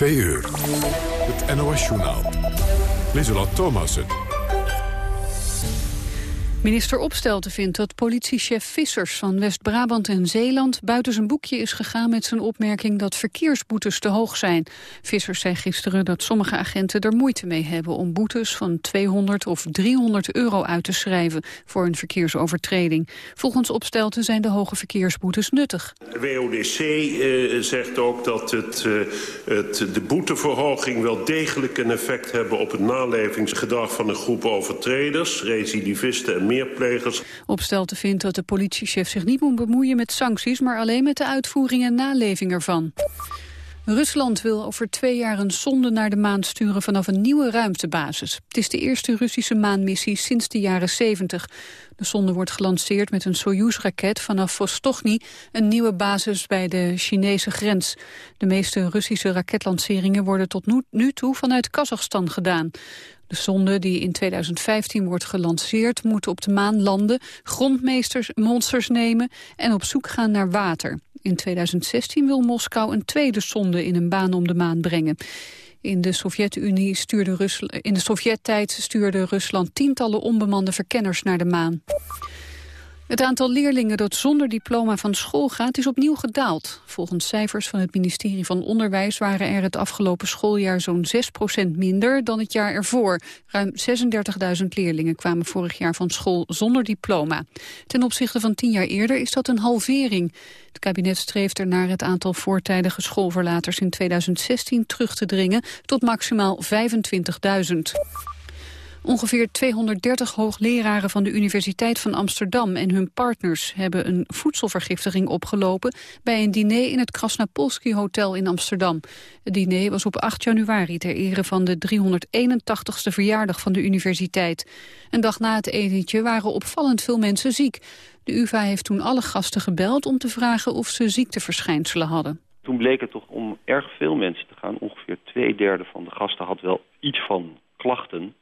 Twee uur. Het NOS-journaal. Lieselot Thomassen. Minister Opstelten vindt dat politiechef Vissers van West-Brabant en Zeeland buiten zijn boekje is gegaan met zijn opmerking dat verkeersboetes te hoog zijn. Vissers zei gisteren dat sommige agenten er moeite mee hebben om boetes van 200 of 300 euro uit te schrijven voor een verkeersovertreding. Volgens Opstelten zijn de hoge verkeersboetes nuttig. De WODC uh, zegt ook dat het, uh, het, de boeteverhoging wel degelijk een effect hebben op het nalevingsgedrag van een groep overtreders, recidivisten en meerplegers. Opstelten vindt dat de politiechef zich niet moet bemoeien met sancties... maar alleen met de uitvoering en naleving ervan. Rusland wil over twee jaar een sonde naar de maan sturen vanaf een nieuwe ruimtebasis. Het is de eerste Russische maanmissie sinds de jaren 70. De sonde wordt gelanceerd met een Soyuz-raket vanaf Vostochny, een nieuwe basis bij de Chinese grens. De meeste Russische raketlanceringen worden tot nu toe vanuit Kazachstan gedaan. De sonde die in 2015 wordt gelanceerd moet op de maan landen, grondmeesters monsters nemen en op zoek gaan naar water. In 2016 wil Moskou een tweede sonde in een baan om de maan brengen. In de Sovjet-Unie stuurde Rusland, in de Sovjet-tijd stuurde Rusland tientallen onbemande verkenners naar de maan. Het aantal leerlingen dat zonder diploma van school gaat is opnieuw gedaald. Volgens cijfers van het ministerie van Onderwijs waren er het afgelopen schooljaar zo'n 6% minder dan het jaar ervoor. Ruim 36.000 leerlingen kwamen vorig jaar van school zonder diploma. Ten opzichte van tien jaar eerder is dat een halvering. Het kabinet streeft ernaar het aantal voortijdige schoolverlaters in 2016 terug te dringen tot maximaal 25.000. Ongeveer 230 hoogleraren van de Universiteit van Amsterdam en hun partners hebben een voedselvergiftiging opgelopen bij een diner in het Krasnapolski Hotel in Amsterdam. Het diner was op 8 januari ter ere van de 381ste verjaardag van de universiteit. Een dag na het etentje waren opvallend veel mensen ziek. De UvA heeft toen alle gasten gebeld om te vragen of ze ziekteverschijnselen hadden. Toen bleek het toch om erg veel mensen te gaan. Ongeveer twee derde van de gasten had wel iets van klachten.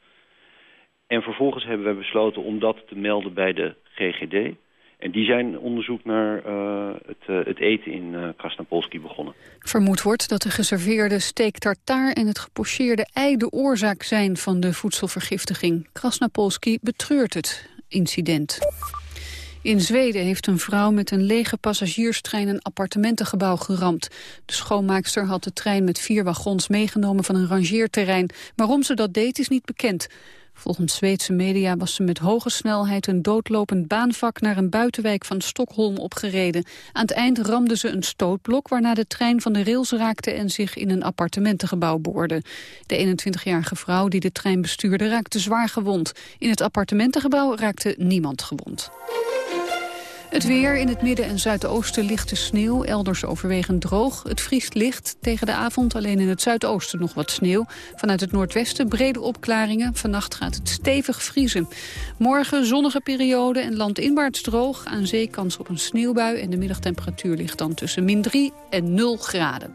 En vervolgens hebben we besloten om dat te melden bij de GGD. En die zijn onderzoek naar uh, het, uh, het, eten in uh, Krasnapolski begonnen. Vermoed wordt dat de geserveerde steak tartaar en het gepocheerde ei de oorzaak zijn van de voedselvergiftiging. Krasnapolski betreurt het incident. In Zweden heeft een vrouw met een lege passagierstrein een appartementengebouw geramd. De schoonmaakster had de trein met vier wagons meegenomen van een rangeerterrein. Waarom ze dat deed is niet bekend. Volgens Zweedse media was ze met hoge snelheid een doodlopend baanvak naar een buitenwijk van Stockholm opgereden. Aan het eind ramde ze een stootblok waarna de trein van de rails raakte en zich in een appartementengebouw boorde. De 21-jarige vrouw die de trein bestuurde raakte zwaar gewond. In het appartementengebouw raakte niemand gewond. Het weer in het midden en zuidoosten lichte sneeuw, elders overwegend droog. Het vriest licht tegen de avond, alleen in het zuidoosten nog wat sneeuw. Vanuit het noordwesten brede opklaringen. Vannacht gaat het stevig vriezen. Morgen zonnige periode en landinwaarts droog. Aan zee kans op een sneeuwbui en de middagtemperatuur ligt dan tussen min 3 en 0 graden.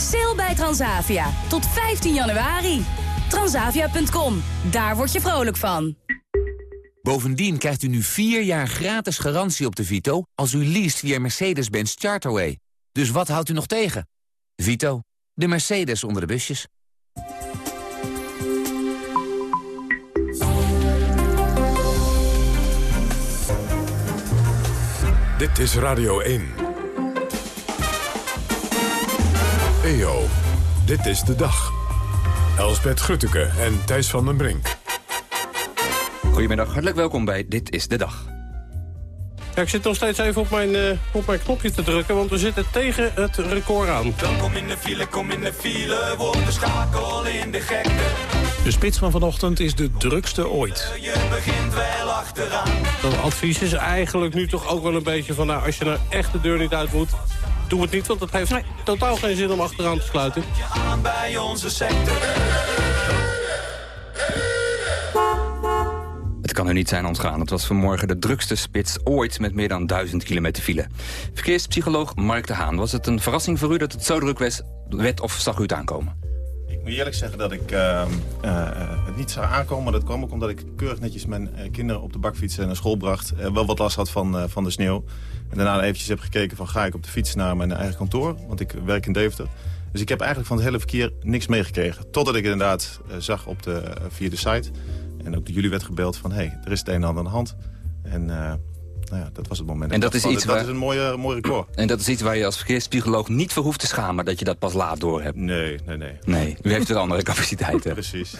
Sail bij Transavia tot 15 januari. Transavia.com, daar word je vrolijk van. Bovendien krijgt u nu 4 jaar gratis garantie op de Vito... als u leest via Mercedes-Benz Charterway. Dus wat houdt u nog tegen? Vito, de Mercedes onder de busjes. Dit is Radio 1. EO, dit is de dag. Elsbet Grutteke en Thijs van den Brink. Goedemiddag, hartelijk welkom bij Dit is de Dag. Ja, ik zit nog steeds even op mijn, uh, op mijn knopje te drukken, want we zitten tegen het record aan. Welkom in de file, kom in de file, word de schakel in de gekte. De spits van vanochtend is de drukste ooit. Je begint wel achteraan. Dat advies is eigenlijk nu toch ook wel een beetje van... nou, als je nou echt de deur niet uit moet, doe het niet. Want het heeft totaal geen zin om achteraan te sluiten. Aan bij onze sector. Het kan er niet zijn ontgaan. Het was vanmorgen de drukste spits ooit met meer dan 1000 kilometer file. Verkeerspsycholoog Mark de Haan. Was het een verrassing voor u dat het zo druk werd of zag u het aankomen? Ik moet eerlijk zeggen dat ik uh, uh, het niet zou aankomen. Dat kwam ook omdat ik keurig netjes mijn uh, kinderen op de bakfiets naar school bracht. wel wat last had van, van de sneeuw. En daarna eventjes heb gekeken van ga ik op de fiets naar mijn eigen kantoor. Want ik werk in Deventer. Dus ik heb eigenlijk van het hele verkeer niks meegekregen. Totdat ik inderdaad zag op de, via de site. En ook de jullie werd gebeld van hé, hey, er is het een en ander aan de hand. En nou ja, dat was het moment. En dat, is, iets dat waar... is een mooie, mooie record. En dat is iets waar je als verkeerspsycholoog niet voor hoeft te schamen... dat je dat pas laat door hebt. Nee, nee, nee. Nee, u heeft er andere capaciteiten. Precies.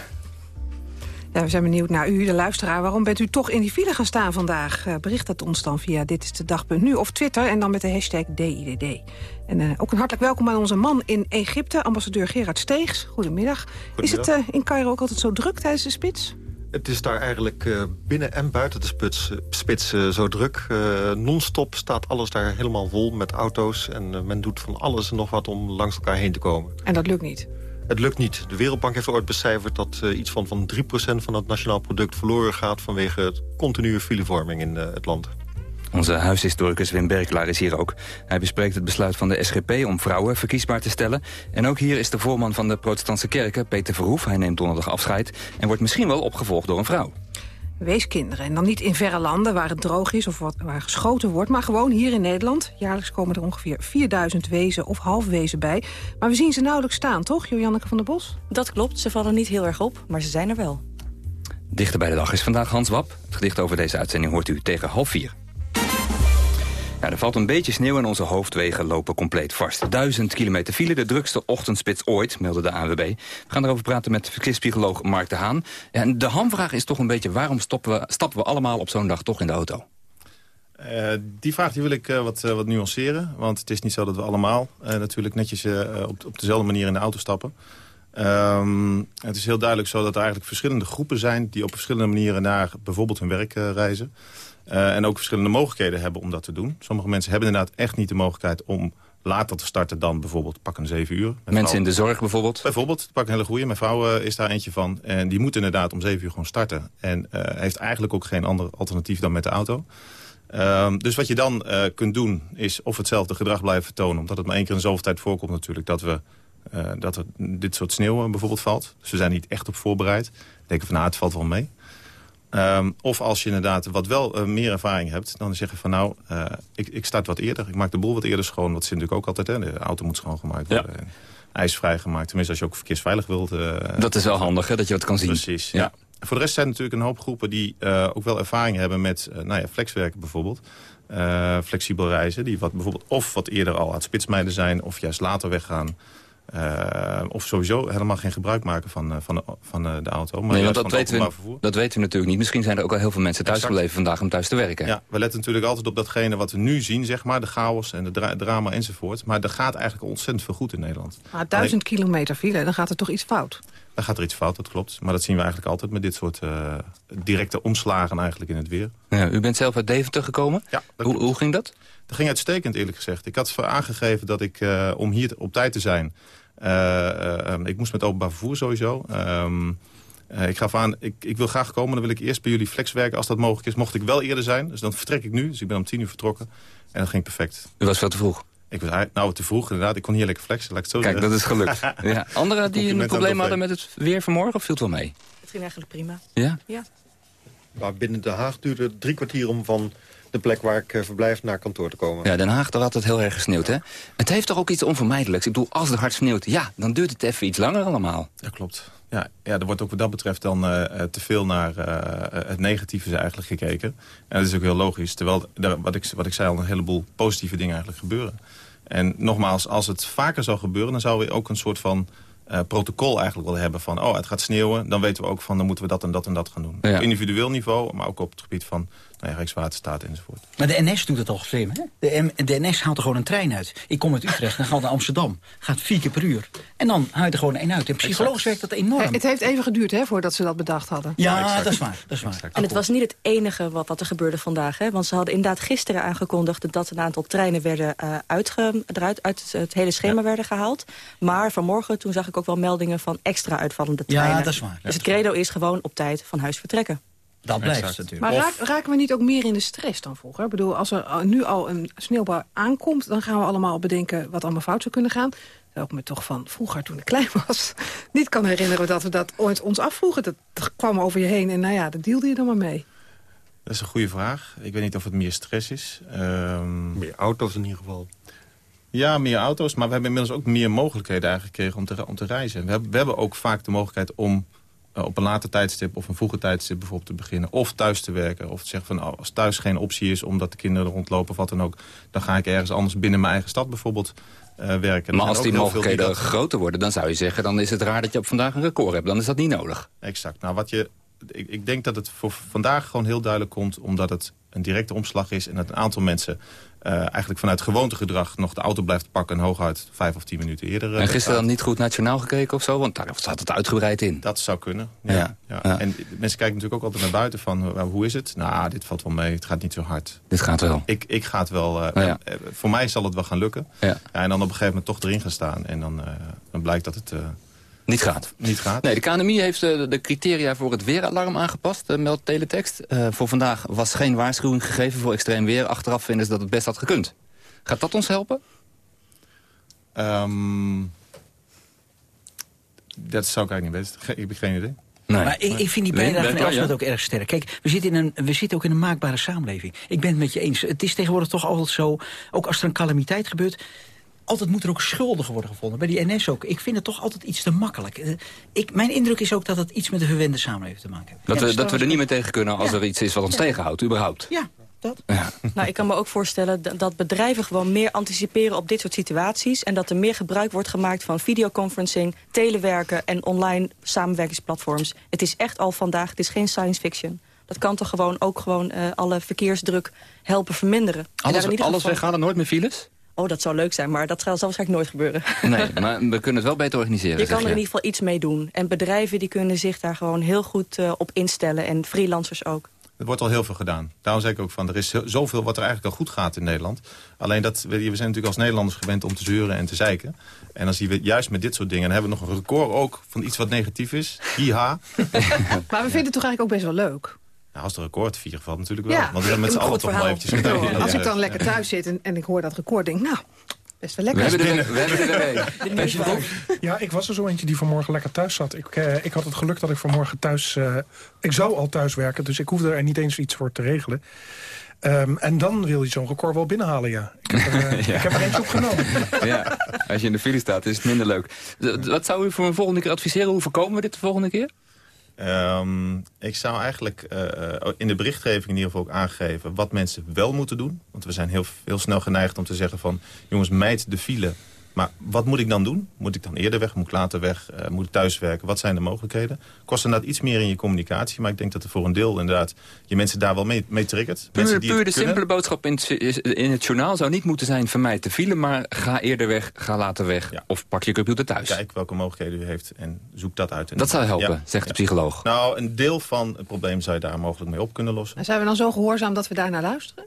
Ja, we zijn benieuwd naar u, de luisteraar. Waarom bent u toch in die file gaan staan vandaag? Uh, bericht dat ons dan via dit is de dag.nu of Twitter... en dan met de hashtag DIDD. En uh, ook een hartelijk welkom aan onze man in Egypte, ambassadeur Gerard Steegs. Goedemiddag. Goedemiddag. Is het uh, in Cairo ook altijd zo druk tijdens de spits? Het is daar eigenlijk uh, binnen en buiten de spits, spits uh, zo druk. Uh, Non-stop staat alles daar helemaal vol met auto's. En men doet van alles en nog wat om langs elkaar heen te komen. En dat lukt niet? Het lukt niet. De Wereldbank heeft ooit becijferd dat iets van, van 3% van het nationaal product verloren gaat... vanwege het continue filevorming in het land. Onze huishistoricus Wim Berklaar is hier ook. Hij bespreekt het besluit van de SGP om vrouwen verkiesbaar te stellen. En ook hier is de voorman van de protestantse kerken, Peter Verhoef. Hij neemt donderdag afscheid en wordt misschien wel opgevolgd door een vrouw. Weeskinderen. En dan niet in verre landen waar het droog is of wat, waar geschoten wordt... maar gewoon hier in Nederland. Jaarlijks komen er ongeveer 4000 wezen of halfwezen bij. Maar we zien ze nauwelijks staan, toch, Joanneke van der Bos? Dat klopt, ze vallen niet heel erg op, maar ze zijn er wel. Dichter bij de dag is vandaag Hans Wap. Het gedicht over deze uitzending hoort u tegen half vier. Ja, er valt een beetje sneeuw en onze hoofdwegen lopen compleet vast. Duizend kilometer file, de drukste ochtendspits ooit, meldde de ANWB. We gaan erover praten met verkeerspsycholoog Mark de Haan. En de hamvraag is toch een beetje, waarom we, stappen we allemaal op zo'n dag toch in de auto? Uh, die vraag die wil ik uh, wat, uh, wat nuanceren. Want het is niet zo dat we allemaal natuurlijk netjes op, op dezelfde manier in de auto stappen. Um, het is heel duidelijk zo dat er eigenlijk verschillende groepen zijn... die op verschillende manieren naar bijvoorbeeld hun werk reizen. Uh, en ook verschillende mogelijkheden hebben om dat te doen. Sommige mensen hebben inderdaad echt niet de mogelijkheid om later te starten dan bijvoorbeeld pak een zeven uur. Mensen vrouw, in de zorg bijvoorbeeld? Bijvoorbeeld, pak een hele goede. Mijn vrouw uh, is daar eentje van. En die moet inderdaad om zeven uur gewoon starten. En uh, heeft eigenlijk ook geen ander alternatief dan met de auto. Um, dus wat je dan kunt doen is of hetzelfde gedrag blijven vertonen. Omdat het maar één keer in zoveel tijd voorkomt natuurlijk dat we... dat er dit soort sneeuw bijvoorbeeld valt. Dus we zijn niet echt op voorbereid. Denken van nou, het valt wel mee. Um, of als je inderdaad wat wel uh, meer ervaring hebt... dan zeg je van nou, uh, ik, ik start wat eerder. Ik maak de boel wat eerder schoon. Wat ze natuurlijk ook altijd. Hè? De auto moet schoongemaakt worden. Ja. ijsvrij gemaakt. Tenminste, als je ook verkeersveilig wilt. Uh, dat is wel handig, hè, dat je wat kan zien. Precies, ja. ja. Voor de rest zijn er natuurlijk een hoop groepen... die ook wel ervaring hebben met nou ja, flexwerken bijvoorbeeld. flexibel reizen. Die wat, bijvoorbeeld of wat eerder al uit spitsmijden zijn... of juist later weggaan. Uh, of sowieso helemaal geen gebruik maken van, uh, van, de, van uh, de auto. Maar nee, want dat weten, we, dat weten we natuurlijk niet. Misschien zijn er ook al heel veel mensen thuis exact. gebleven vandaag om thuis te werken. Ja, we letten natuurlijk altijd op datgene wat we nu zien, zeg maar. De chaos en de dra drama enzovoort. Maar er gaat eigenlijk ontzettend veel goed in Nederland. Maar duizend Alleen, kilometer file, dan gaat er toch iets fout? Dan gaat er iets fout, dat klopt. Maar dat zien we eigenlijk altijd met dit soort directe omslagen eigenlijk in het weer. Ja, u bent zelf uit Deventer gekomen? Ja. Hoe, hoe ging dat? Dat ging uitstekend eerlijk gezegd. Ik had aangegeven dat ik, om hier op tijd te zijn... Uh, ik moest met openbaar vervoer sowieso. Um, uh, ik gaf aan, ik, ik wil graag komen. Dan wil ik eerst bij jullie flex werken als dat mogelijk is. Mocht ik wel eerder zijn, dus dan vertrek ik nu. Dus ik ben om tien uur vertrokken. En dat ging perfect. U was veel te vroeg? Ik was nou te vroeg, inderdaad. Ik kon hier lekker flexen, laat ik het zo Kijk, zeggen. dat is gelukt. ja. Anderen die een probleem hadden met het weer vanmorgen, of viel het wel mee? Het ging eigenlijk prima. Ja? Ja. Maar binnen Den Haag duurde het drie kwartier om van de plek waar ik verblijf naar kantoor te komen. Ja, Den Haag, daar had het heel erg gesneeuwd, hè? Het heeft toch ook iets onvermijdelijks? Ik bedoel, als het hard sneeuwt, ja, dan duurt het even iets langer allemaal. Ja, klopt. Ja, ja er wordt ook wat dat betreft dan uh, te veel naar uh, het negatieve eigenlijk gekeken. En dat is ook heel logisch. Terwijl, er, wat, ik, wat ik zei, al een heleboel positieve dingen eigenlijk gebeuren. En nogmaals, als het vaker zou gebeuren... dan zou we ook een soort van eh, protocol eigenlijk willen hebben van... oh, het gaat sneeuwen, dan weten we ook van... dan moeten we dat en dat en dat gaan doen. Ja. Op individueel niveau, maar ook op het gebied van nou ja, Rijkswaterstaat enzovoort. Maar de NS doet het al slim, hè? De, M- de NS haalt er gewoon een trein uit. Ik kom uit Utrecht, dan ga ik naar Amsterdam. Gaat vier keer per uur. En dan haal je er gewoon één uit. En psychologisch werkt dat enorm. Het heeft even geduurd hè, voordat ze dat bedacht hadden. Ja, dat is waar. Dat is waar. En het was niet het enige wat, wat er gebeurde vandaag. Hè? Want ze hadden inderdaad gisteren aangekondigd... dat een aantal treinen werden, eh, uitge, eruit uit het, hele schema werden gehaald. Maar vanmorgen toen zag ik ook wel meldingen van extra uitvallende Ja, treinen. dat is waar. Dus het credo is gewoon op tijd van huis vertrekken. Dat blijft Exact. natuurlijk. Maar raak- raken we niet ook meer in de stress dan vroeger? Ik bedoel, als er nu al een sneeuwbouw aankomt... dan gaan we allemaal bedenken wat allemaal fout zou kunnen gaan. Terwijl ik me toch van vroeger, toen ik klein was... niet kan herinneren dat we dat ooit ons afvroegen. Dat kwam over je heen en nou ja, dat deelde je dan maar mee. Dat is een goede vraag. Ik weet niet of het meer stress is. Ehm, Meer auto's in ieder geval. Ja, meer auto's. Maar we hebben inmiddels ook meer mogelijkheden eigenlijk gekregen om te, om te reizen. We hebben, we hebben ook vaak de mogelijkheid om op een later tijdstip of een vroeger tijdstip bijvoorbeeld te beginnen. Of thuis te werken. Of te zeggen van oh, als thuis geen optie is omdat de kinderen er rondlopen of wat dan ook. Dan ga ik ergens anders binnen mijn eigen stad bijvoorbeeld eh, werken. Er Maar als die mogelijkheden dat- groter worden... dan zou je zeggen, dan is het raar dat je op vandaag een record hebt. Dan is dat niet nodig. Exact. Nou, wat je, ik, ik denk dat het voor vandaag gewoon heel duidelijk komt... omdat het een directe omslag is... en dat een aantal mensen eh, eigenlijk vanuit gewoontegedrag... nog de auto blijft pakken en hooguit vijf of tien minuten eerder... eh, En gisteren dan niet goed nationaal gekeken of zo? Want daar zat het uitgebreid in. Dat zou kunnen, ja. Ja. En mensen kijken natuurlijk ook altijd naar buiten van... eh, hoe is het? Nou, dit valt wel mee, het gaat niet zo hard. Dit gaat wel. Ik, ik ga het wel... Ja. voor mij zal het wel gaan lukken. Ja. en dan op een gegeven moment toch erin gaan staan. En dan, dan blijkt dat het... Niet gaat. Niet gaat. Nee, de KNMI heeft eh, de criteria voor het weeralarm aangepast, eh, meldt teletext. Eh, voor vandaag was geen waarschuwing gegeven voor extreem weer. Achteraf vinden ze dat het best had gekund. Gaat dat ons helpen? Ehm, dat zou ik eigenlijk niet weten. Ge- Ik heb geen idee. Maar ik, ik vind die Nee, bijdrage van Elsbeth ja. ook erg sterk. Kijk, we zitten, in een, we zitten ook in een maakbare samenleving. Ik ben het met je eens. Het is tegenwoordig toch altijd zo, ook als er een calamiteit gebeurt... altijd moet er ook schuldigen worden gevonden. Bij die NS ook. Ik vind het toch altijd iets te makkelijk. Eh, Ik, mijn indruk is ook dat het iets met de verwende samenleving te maken heeft. Dat, Ja, we, dat we er niet meer tegen kunnen als er iets is wat ons tegenhoudt, überhaupt. Ja, dat. Nou, ik kan me ook voorstellen dat- bedrijven gewoon meer anticiperen op dit soort situaties. En dat er meer gebruik wordt gemaakt van videoconferencing, telewerken en online samenwerkingsplatforms. Het is echt al vandaag, het is geen science fiction. Dat kan toch gewoon ook gewoon eh, alle verkeersdruk helpen verminderen. Alles, in ieder alles geval- weghalen, nooit meer files? Oh, dat zou leuk zijn, maar dat zal zal waarschijnlijk nooit gebeuren. Nee, maar we kunnen het wel beter organiseren, Je kan er in ieder geval iets mee doen. En bedrijven die kunnen zich daar gewoon heel goed eh, op instellen. En freelancers ook. Er wordt al heel veel gedaan. Daarom zeg ik ook van, er is zoveel wat er eigenlijk al goed gaat in Nederland. Alleen dat, we we zijn natuurlijk als Nederlanders gewend om te zeuren en te zeiken. En dan zien we juist met dit soort dingen, dan hebben we nog een record ook van iets wat negatief is. Hiha. Maar we vinden het toch eigenlijk ook best wel leuk. Nou, als de record vier valt natuurlijk wel. Ja, Want we met z'n allen goed toch wel eventjes... Bedoel, Als ik dan Ja. lekker thuis zit en, en ik hoor dat record, denk ik, nou, best wel lekker. We hebben er, we hebben er een. Ja, ik was er zo eentje die vanmorgen lekker thuis zat. Ik, eh, ik had het geluk dat ik vanmorgen thuis... eh, ik zou al thuis werken, dus ik hoefde er niet eens iets voor te regelen. Ehm, en dan wil je zo'n record wel binnenhalen, ja. Ik heb er, Ja. ik heb er eentje opgenomen. Ja, als je in de file staat is het minder leuk. Wat zou u voor een volgende keer adviseren? Hoe voorkomen we dit de volgende keer? Ehm, ik zou eigenlijk eh, eh, in de berichtgeving in ieder geval ook aangeven... wat mensen wel moeten doen. Want we zijn heel, heel snel geneigd om te zeggen van... jongens, mijd de file. Maar wat moet ik dan doen? Moet ik dan eerder weg? Moet ik later weg? Eh, moet ik thuis werken? Wat zijn de mogelijkheden? Kost inderdaad iets meer in je communicatie. Maar ik denk dat er voor een deel inderdaad... je mensen daar wel mee, mee triggert. Puur, Mensen die puur de kunnen. simpele boodschap in het, in het journaal zou niet moeten zijn... vermijd de file, maar ga eerder weg, ga later weg. Of pak je computer thuis. Kijk welke mogelijkheden u heeft en zoek dat uit. Dat zou helpen, Ja. zegt de psycholoog. Nou, een deel van het probleem zou je daar mogelijk mee op kunnen lossen. En zijn we dan zo gehoorzaam dat we daar naar luisteren?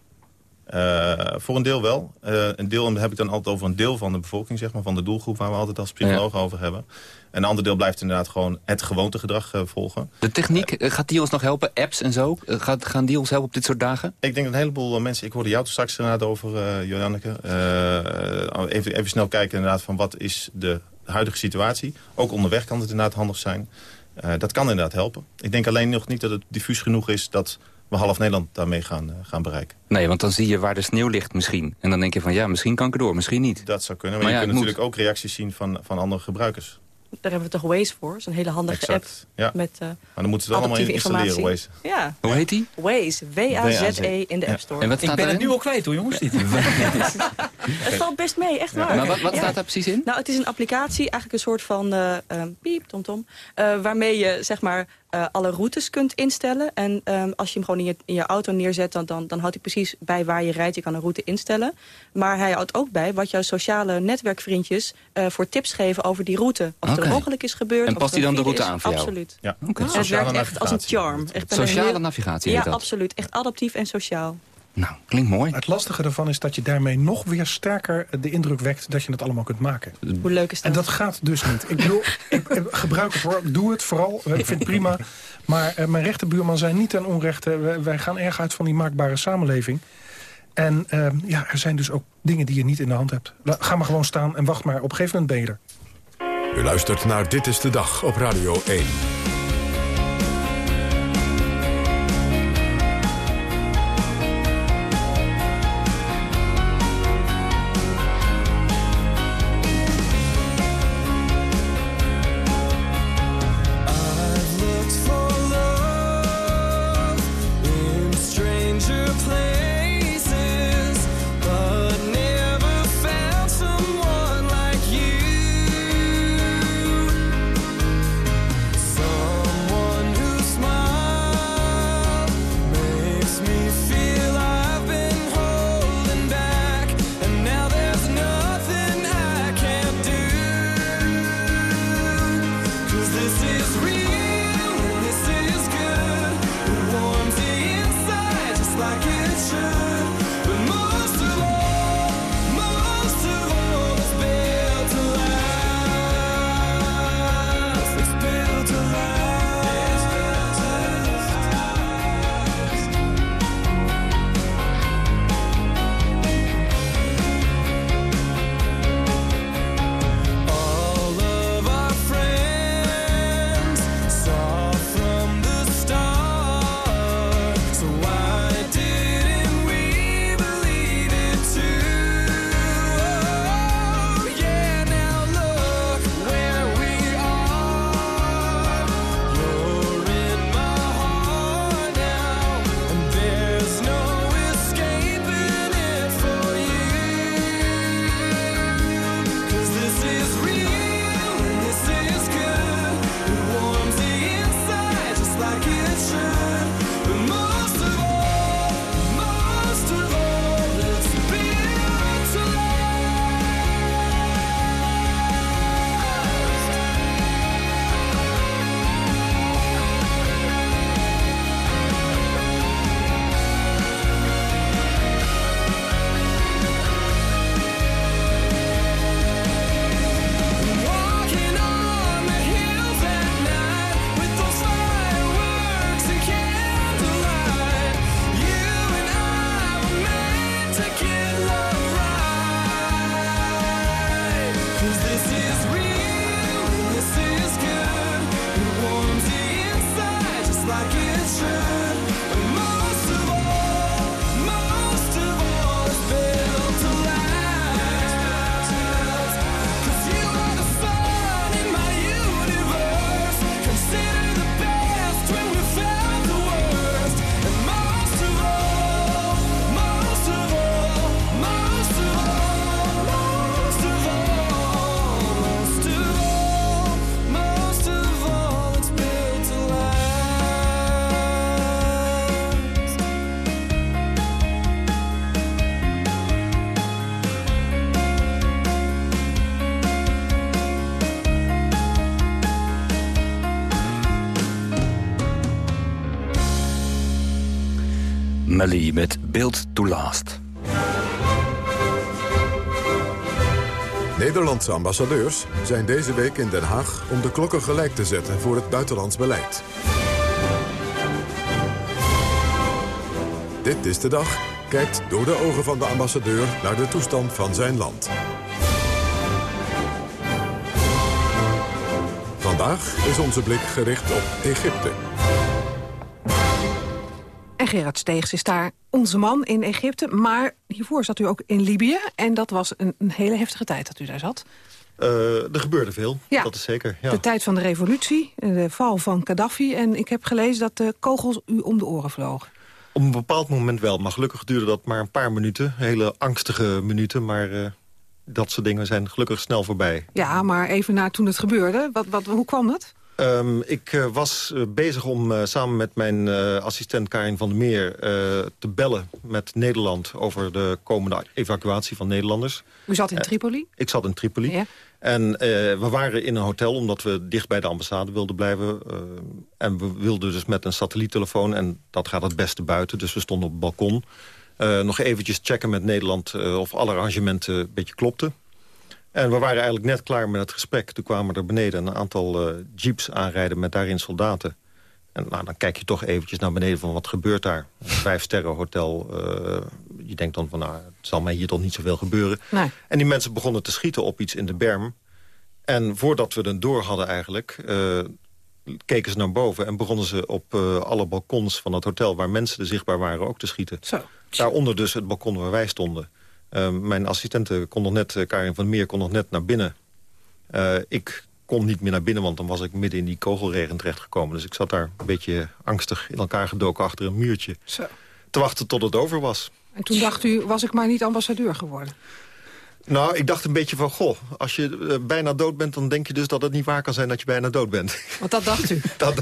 Eh, voor een deel wel. Eh, een deel en dan heb ik dan altijd over een deel van de bevolking, zeg maar, van de doelgroep waar we altijd als psycholoog over hebben. Een ander deel blijft inderdaad gewoon het gewoontegedrag eh, volgen. De techniek, gaat die ons nog helpen? Apps en zo? Gaat, gaan die ons helpen op dit soort dagen? Ik denk dat een heleboel mensen, ik hoorde jou straks inderdaad over, Janneke. Eh, even, even snel kijken inderdaad van wat is de huidige situatie. Ook onderweg kan het inderdaad handig zijn. Dat kan inderdaad helpen. Ik denk alleen nog niet dat het diffuus genoeg is dat we half Nederland daarmee gaan, eh, gaan bereiken. Nee, want dan zie je waar de sneeuw ligt misschien. En dan denk je van ja, misschien kan ik erdoor, misschien niet. Dat zou kunnen, maar, Maar je ja, kunt natuurlijk ook reacties zien van, van andere gebruikers. Daar hebben we toch Waze voor. Dat is een hele handige Exact, app. ja. Met, uh, maar dan moeten ze het allemaal installeren, Waze. Ja. Hoe heet die? Waze. W-A-Z-E in de App Store. En wat Ik staat ben het nu al kwijt hoor, jongens. Dit. Het valt best mee, echt waar. Maar wat, wat Ja. staat daar precies in? Nou, het is een applicatie, eigenlijk een soort van eh eh, piep, tomtom, eh, waarmee je zeg maar eh, alle routes kunt instellen. En ehm, als je hem gewoon in je, in je auto neerzet, dan, dan, dan houdt hij precies bij waar je rijdt. Je kan een route instellen. Maar hij houdt ook bij wat jouw sociale netwerkvriendjes eh, voor tips geven over die route. Als er Ongeluk is gebeurd. En past hij een dan de route is. aan voor jou? Absoluut. Ja. Oké. En het werkt echt als een charm. Echt Sociale heel- navigatie Ja, dat. absoluut. Echt adaptief en sociaal. Nou, klinkt mooi. Het lastige ervan is dat je daarmee nog weer sterker de indruk wekt... dat je het allemaal kunt maken. Hoe leuk is dat? En dat gaat dus niet. Ik bedoel, ik, ik gebruik het hoor. Doe het vooral. Ik vind het prima. Maar eh, mijn rechterbuurman zijn niet ten onrechte. Wij, wij gaan erg uit van die maakbare samenleving. En eh, ja, er zijn dus ook dingen die je niet in de hand hebt. La- Ga maar gewoon staan en wacht maar. Op een gegeven moment ben je er. U luistert naar Dit is de Dag op Radio 1. Melly met Build to Last. Nederlandse ambassadeurs zijn deze week in Den Haag... om de klokken gelijk te zetten voor het buitenlands beleid. Dit is de dag kijkt door de ogen van de ambassadeur... naar de toestand van zijn land. Vandaag is onze blik gericht op Egypte. Gerard Steegs is daar onze man in Egypte. Maar hiervoor zat u ook in Libië. En dat was een, een hele heftige tijd dat u daar zat. Eh, er gebeurde veel, Ja. dat is zeker. Ja. De tijd van de revolutie, eh, de val van Gaddafi. En ik heb gelezen dat de kogels u om de oren vlogen. Op een bepaald moment wel, maar gelukkig duurde dat maar een paar minuten. Hele angstige minuten, maar eh, dat soort dingen zijn gelukkig snel voorbij. Ja, maar even naar toen het gebeurde. Wat, wat, hoe kwam dat? Ehm, ik eh, was eh, bezig om eh, samen met mijn assistent Karin van der Meer... te bellen met Nederland over de komende evacuatie van Nederlanders. U zat in Tripoli? Ik zat in Tripoli. Ja. En we waren in een hotel omdat we dicht bij de ambassade wilden blijven. eh, en we wilden dus met een satelliettelefoon. En dat gaat het beste buiten. Dus we stonden op het balkon. Nog eventjes checken met Nederland of alle arrangementen een beetje klopten. En we waren eigenlijk net klaar met het gesprek. Toen kwamen er beneden een aantal eh, jeeps aanrijden met daarin soldaten. En nou, dan kijk je toch eventjes naar beneden van wat gebeurt daar. Een vijfsterren hotel. eh, je denkt dan van nou, het zal mij hier toch niet zoveel gebeuren. Nee. En die mensen begonnen te schieten op iets in de berm. En voordat we het door hadden eigenlijk... eh, keken ze naar boven en begonnen ze op alle balkons van het hotel... waar mensen er zichtbaar waren ook te schieten. Zo. Daaronder dus het balkon waar wij stonden. Eh, mijn assistente kon nog net, eh, Karin van Meer, kon nog net naar binnen. Eh, ik kon niet meer naar binnen, want dan was ik midden in die kogelregen terechtgekomen. Dus ik zat daar een beetje angstig in elkaar gedoken achter een muurtje. Zo. Te wachten tot het over was. En toen dacht u, was ik maar niet ambassadeur geworden? Nou, ik dacht een beetje van, goh, als je eh, bijna dood bent... dan denk je dus dat het niet waar kan zijn dat je bijna dood bent. Want dat dacht u. dat,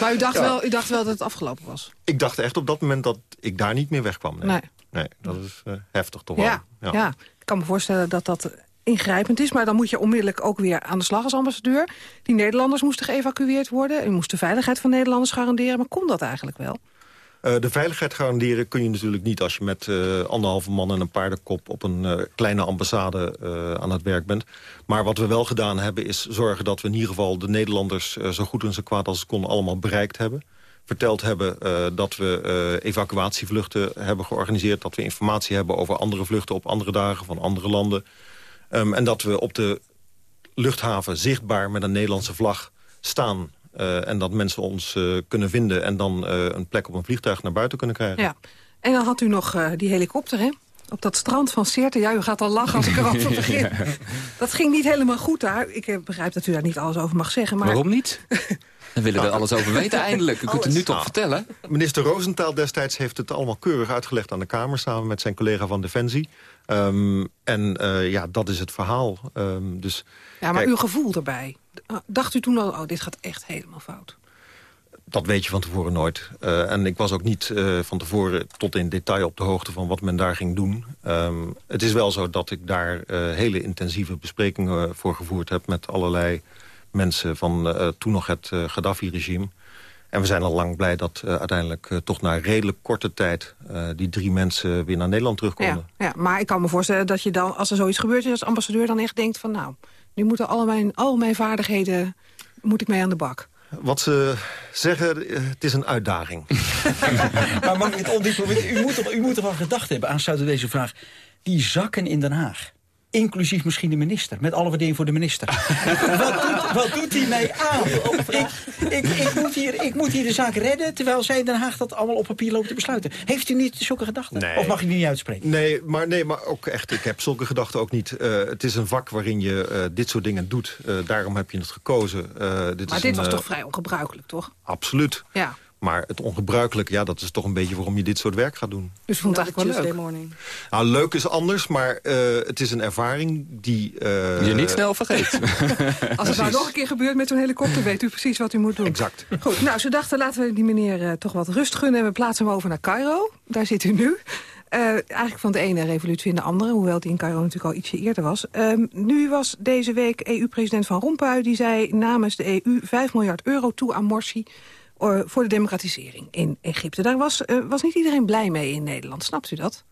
Maar u dacht, Ja. wel, u dacht wel dat het afgelopen was? ik dacht echt op dat moment dat ik daar niet meer wegkwam. Nee, Nee. nee dat is eh, heftig toch Ja, wel. ja. ik kan me voorstellen dat dat ingrijpend is. Maar dan moet je onmiddellijk ook weer aan de slag als ambassadeur. Die Nederlanders moesten geëvacueerd worden. U moest de veiligheid van Nederlanders garanderen. Maar kon dat eigenlijk wel? Eh, de veiligheid garanderen kun je natuurlijk niet... als je met eh, anderhalve man en een paardenkop... op een eh, kleine ambassade aan het werk bent. Maar wat we wel gedaan hebben is zorgen dat we in ieder geval... de Nederlanders zo goed en zo kwaad als het kon allemaal bereikt hebben. Verteld hebben dat we evacuatievluchten hebben georganiseerd. Dat we informatie hebben over andere vluchten op andere dagen van andere landen. Ehm, en dat we op de luchthaven zichtbaar met een Nederlandse vlag staan... Eh, en dat mensen ons eh, kunnen vinden en dan eh, een plek op een vliegtuig naar buiten kunnen krijgen. Ja. En dan had u nog eh, die helikopter, hè? Op dat strand van Sirte. Ja, u gaat al lachen als ik erover begin. Dat ging niet helemaal goed daar. Ik begrijp dat u daar niet alles over mag zeggen. Maar... Waarom niet? Dan willen we alles over weten eindelijk. U kunt het nu toch vertellen? Minister Roosentaal destijds heeft het allemaal keurig uitgelegd aan de Kamer... samen met zijn collega van Defensie. Ehm, en eh, ja, dat is het verhaal. Ehm, dus, Ja, maar kijk, uw gevoel erbij. Dacht u toen al, oh, dit gaat echt helemaal fout? Dat weet je van tevoren nooit. Eh, en ik was ook niet eh, van tevoren tot in detail op de hoogte van wat men daar ging doen. Ehm, het is wel zo dat ik daar eh, hele intensieve besprekingen voor gevoerd heb... met allerlei mensen van toen nog het Gaddafi-regime. En we zijn al lang blij dat uiteindelijk toch na redelijk korte tijd... die drie mensen weer naar Nederland terug konden. Ja, ja, maar ik kan me voorstellen dat je dan, als er zoiets gebeurt... als ambassadeur dan echt denkt van... nou, nu moeten al mijn, al mijn vaardigheden... moet ik mee aan de bak. Wat ze zeggen, het is een uitdaging. maar mag ik het ondiepen? Want U moet, toch, u moet toch wel gedacht hebben, aansluitend deze vraag. Die zakken in Den Haag. Inclusief misschien de minister. Met alle waardering voor de minister. wat, doet, wat doet hij mij aan? Ik, ik, ik, moet hier, ik moet hier de zaak redden... terwijl zij in Den Haag dat allemaal op papier lopen te besluiten. Heeft u niet zulke gedachten? Nee. Of mag je die niet uitspreken? Nee, maar, nee, maar ook echt, ik heb zulke gedachten ook niet. Eh, het is een vak waarin je eh, dit soort dingen doet. Eh, daarom heb je het gekozen. Eh, dit Maar is dit een, was toch vrij ongebruikelijk, toch? Absoluut. Ja. Maar het ongebruikelijke, ja, dat is toch een beetje waarom je dit soort werk gaat doen. Dus vond het eigenlijk wel leuk. morning. Nou, leuk is anders, maar eh, het is een ervaring die... eh, Je niet snel vergeet. Als het nou nog een keer gebeurt met zo'n helikopter... weet u precies wat u moet doen. Exact. Goed, nou, ze dachten laten we die meneer eh, toch wat rust gunnen... en we plaatsen hem over naar Cairo. Daar zit u nu. Eh, eigenlijk van de ene revolutie in de andere... hoewel die in Cairo natuurlijk al ietsje eerder was. Ehm, nu was deze week EU-president Van Rompuy... die zei namens de EU 5 miljard euro toe aan Morsi... voor de democratisering in Egypte. Daar was, eh, was niet iedereen blij mee in Nederland. Snapt u dat?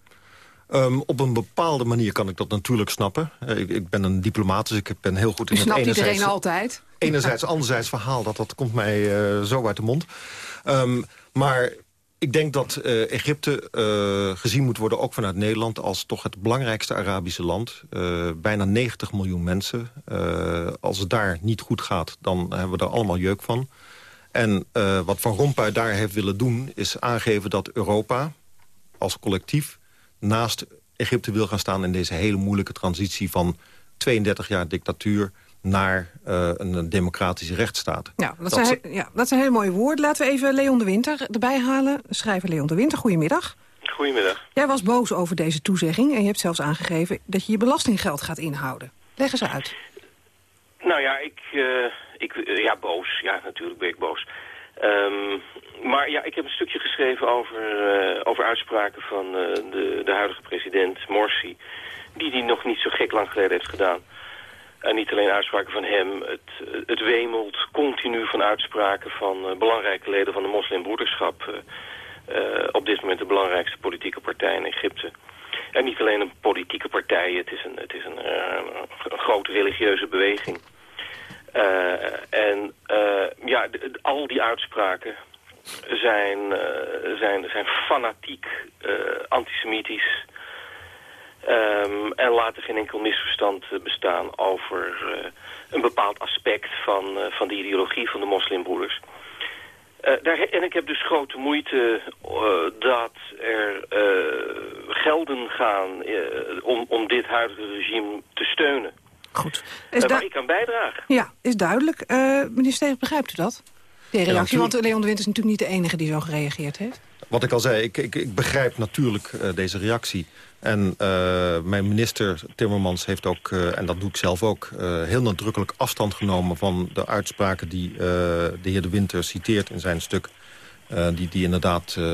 Ehm, op een bepaalde manier kan ik dat natuurlijk snappen. Eh, ik, ik ben een diplomaat, dus ik ben heel goed in U het snapt enerzijds... iedereen altijd. enerzijds, anderzijds verhaal, dat, dat komt mij eh, zo uit de mond. Ehm, maar ik denk dat Egypte gezien moet worden, ook vanuit Nederland... als toch het belangrijkste Arabische land. Bijna 90 miljoen mensen. Als het daar niet goed gaat, dan hebben we er allemaal jeuk van. En eh, wat Van Rompuy daar heeft willen doen... is aangeven dat Europa als collectief naast Egypte wil gaan staan... in deze hele moeilijke transitie van 32 jaar dictatuur naar eh, een democratische rechtsstaat. Ja dat, zijn, he- ja, dat zijn hele mooie woorden. Laten we even Leon de Winter erbij halen. Schrijver Leon de Winter, goedemiddag. Goedemiddag. Jij was boos over deze toezegging en je hebt zelfs aangegeven dat je je belastinggeld gaat inhouden. Leg eens uit. Nou ja, ik, eh, ik eh, ja, boos. Ja, natuurlijk ben ik boos. Ehm, maar ja, ik heb een stukje geschreven over, eh, over uitspraken van eh, de, de huidige president Morsi. Die die nog niet zo gek lang geleden heeft gedaan. En niet alleen uitspraken van hem. Het, het wemelt continu van uitspraken van belangrijke leden van de moslimbroederschap. op dit moment de belangrijkste politieke partij in Egypte. En niet alleen een politieke partij, het is een, het is een, een grote religieuze beweging. Eh, en eh, ja, al die uitspraken zijn, eh, zijn, zijn fanatiek antisemitisch. Ehm, en laten geen enkel misverstand bestaan over een bepaald aspect van, van de ideologie van de moslimbroeders. Daar, en ik heb dus grote moeite dat er gelden gaan om, om dit huidige regime te steunen. Goed. Eh, Is waar du- ik aan bijdrage. Ja, is duidelijk. Eh meneer Steeg, begrijpt u dat? De reactie, want Leon de Winter is natuurlijk niet de enige die zo gereageerd heeft. Wat ik al zei, ik, ik, ik begrijp natuurlijk eh, deze reactie. En eh, mijn minister Timmermans heeft ook, eh, en dat doe ik zelf ook... eh, heel nadrukkelijk afstand genomen van de uitspraken... die eh, de heer De Winter citeert in zijn stuk... eh, die, die inderdaad eh,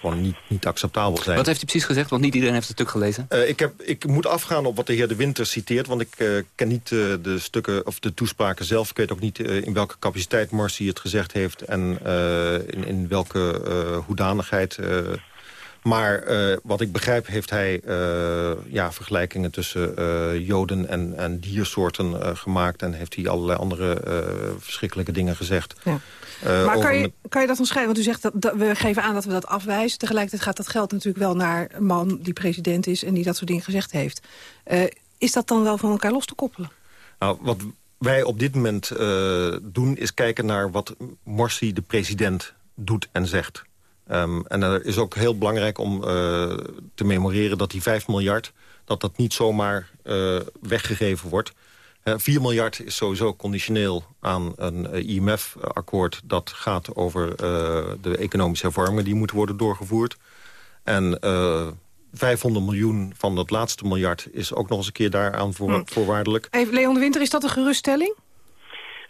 gewoon niet, niet acceptabel zijn. Wat heeft hij precies gezegd? Want niet iedereen heeft het stuk gelezen. Eh, ik, heb, ik moet afgaan op wat de heer De Winter citeert... want ik ken niet de stukken of de toespraken zelf. Ik weet ook niet in welke capaciteit Morsi het gezegd heeft... en in, in welke hoedanigheid. Maar eh, wat ik begrijp heeft hij eh, ja, vergelijkingen tussen eh, joden en, en diersoorten gemaakt... en heeft hij allerlei andere verschrikkelijke dingen gezegd. Ja. Maar kan je, met- kan je dat omschrijven? Want u zegt dat, dat we geven aan dat we dat afwijzen. Tegelijkertijd gaat dat geld natuurlijk wel naar een man die president is... en die dat soort dingen gezegd heeft. Is dat dan wel van elkaar los te koppelen? Nou, wat wij op dit moment doen is kijken naar wat Morsi, de president, doet en zegt. Ehm, en er is ook heel belangrijk om eh, te memoreren dat die 5 miljard... dat dat niet zomaar eh, weggegeven wordt. Eh, 4 miljard is sowieso conditioneel aan een eh, IMF-akkoord... dat gaat over de economische hervormingen die moeten worden doorgevoerd. En eh 500 miljoen van dat laatste miljard is ook nog eens een keer daaraan voor, Hm. voorwaardelijk. Even, Leon de Winter, is dat een geruststelling?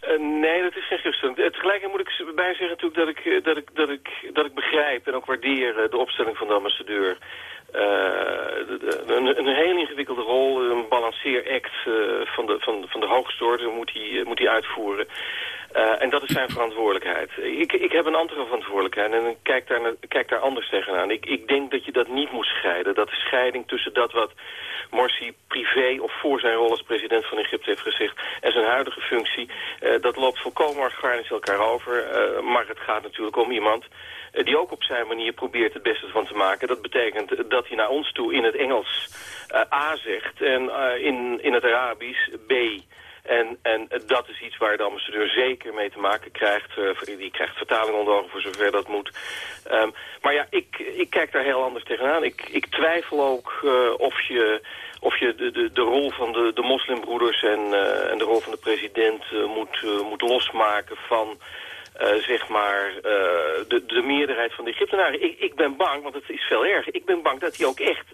Eh, nee, dat is geen geruststelling. Eh, Tegelijkertijd moet ik bij zeggen natuurlijk dat ik, eh, dat ik, dat ik, dat ik begrijp en ook waardeer de opstelling van de ambassadeur. De- de- een, een heel ingewikkelde rol, een balanceeract van, de, van, van de hoogste orde moet hij, moet hij uitvoeren. Eh, en dat is zijn verantwoordelijkheid. Ik, ik heb een andere verantwoordelijkheid en kijk daar, daar anders tegenaan. Ik, ik denk dat je dat niet moet scheiden. Dat de scheiding tussen dat wat Morsi privé of voor zijn rol als president van Egypte heeft gezegd... en zijn huidige functie, eh, dat loopt volkomen organisch elkaar over. Eh, maar het gaat natuurlijk om iemand die ook op zijn manier probeert het beste van te maken. Dat betekent dat hij naar ons toe in het Engels A zegt en in, in het Arabisch B... En, en dat is iets waar de ambassadeur zeker mee te maken krijgt. Eh, die krijgt vertaling onder ogen voor zover dat moet. Ehm, maar ja, ik, ik kijk daar heel anders tegenaan. Ik, ik twijfel ook eh, of je, of je de, de, de rol van de, de moslimbroeders en, eh, en de rol van de president moet, moet losmaken van... zeg maar, de, de meerderheid van de Egyptenaren. Ik, ik ben bang, want het is veel erger. Ik ben bang dat hij ook echt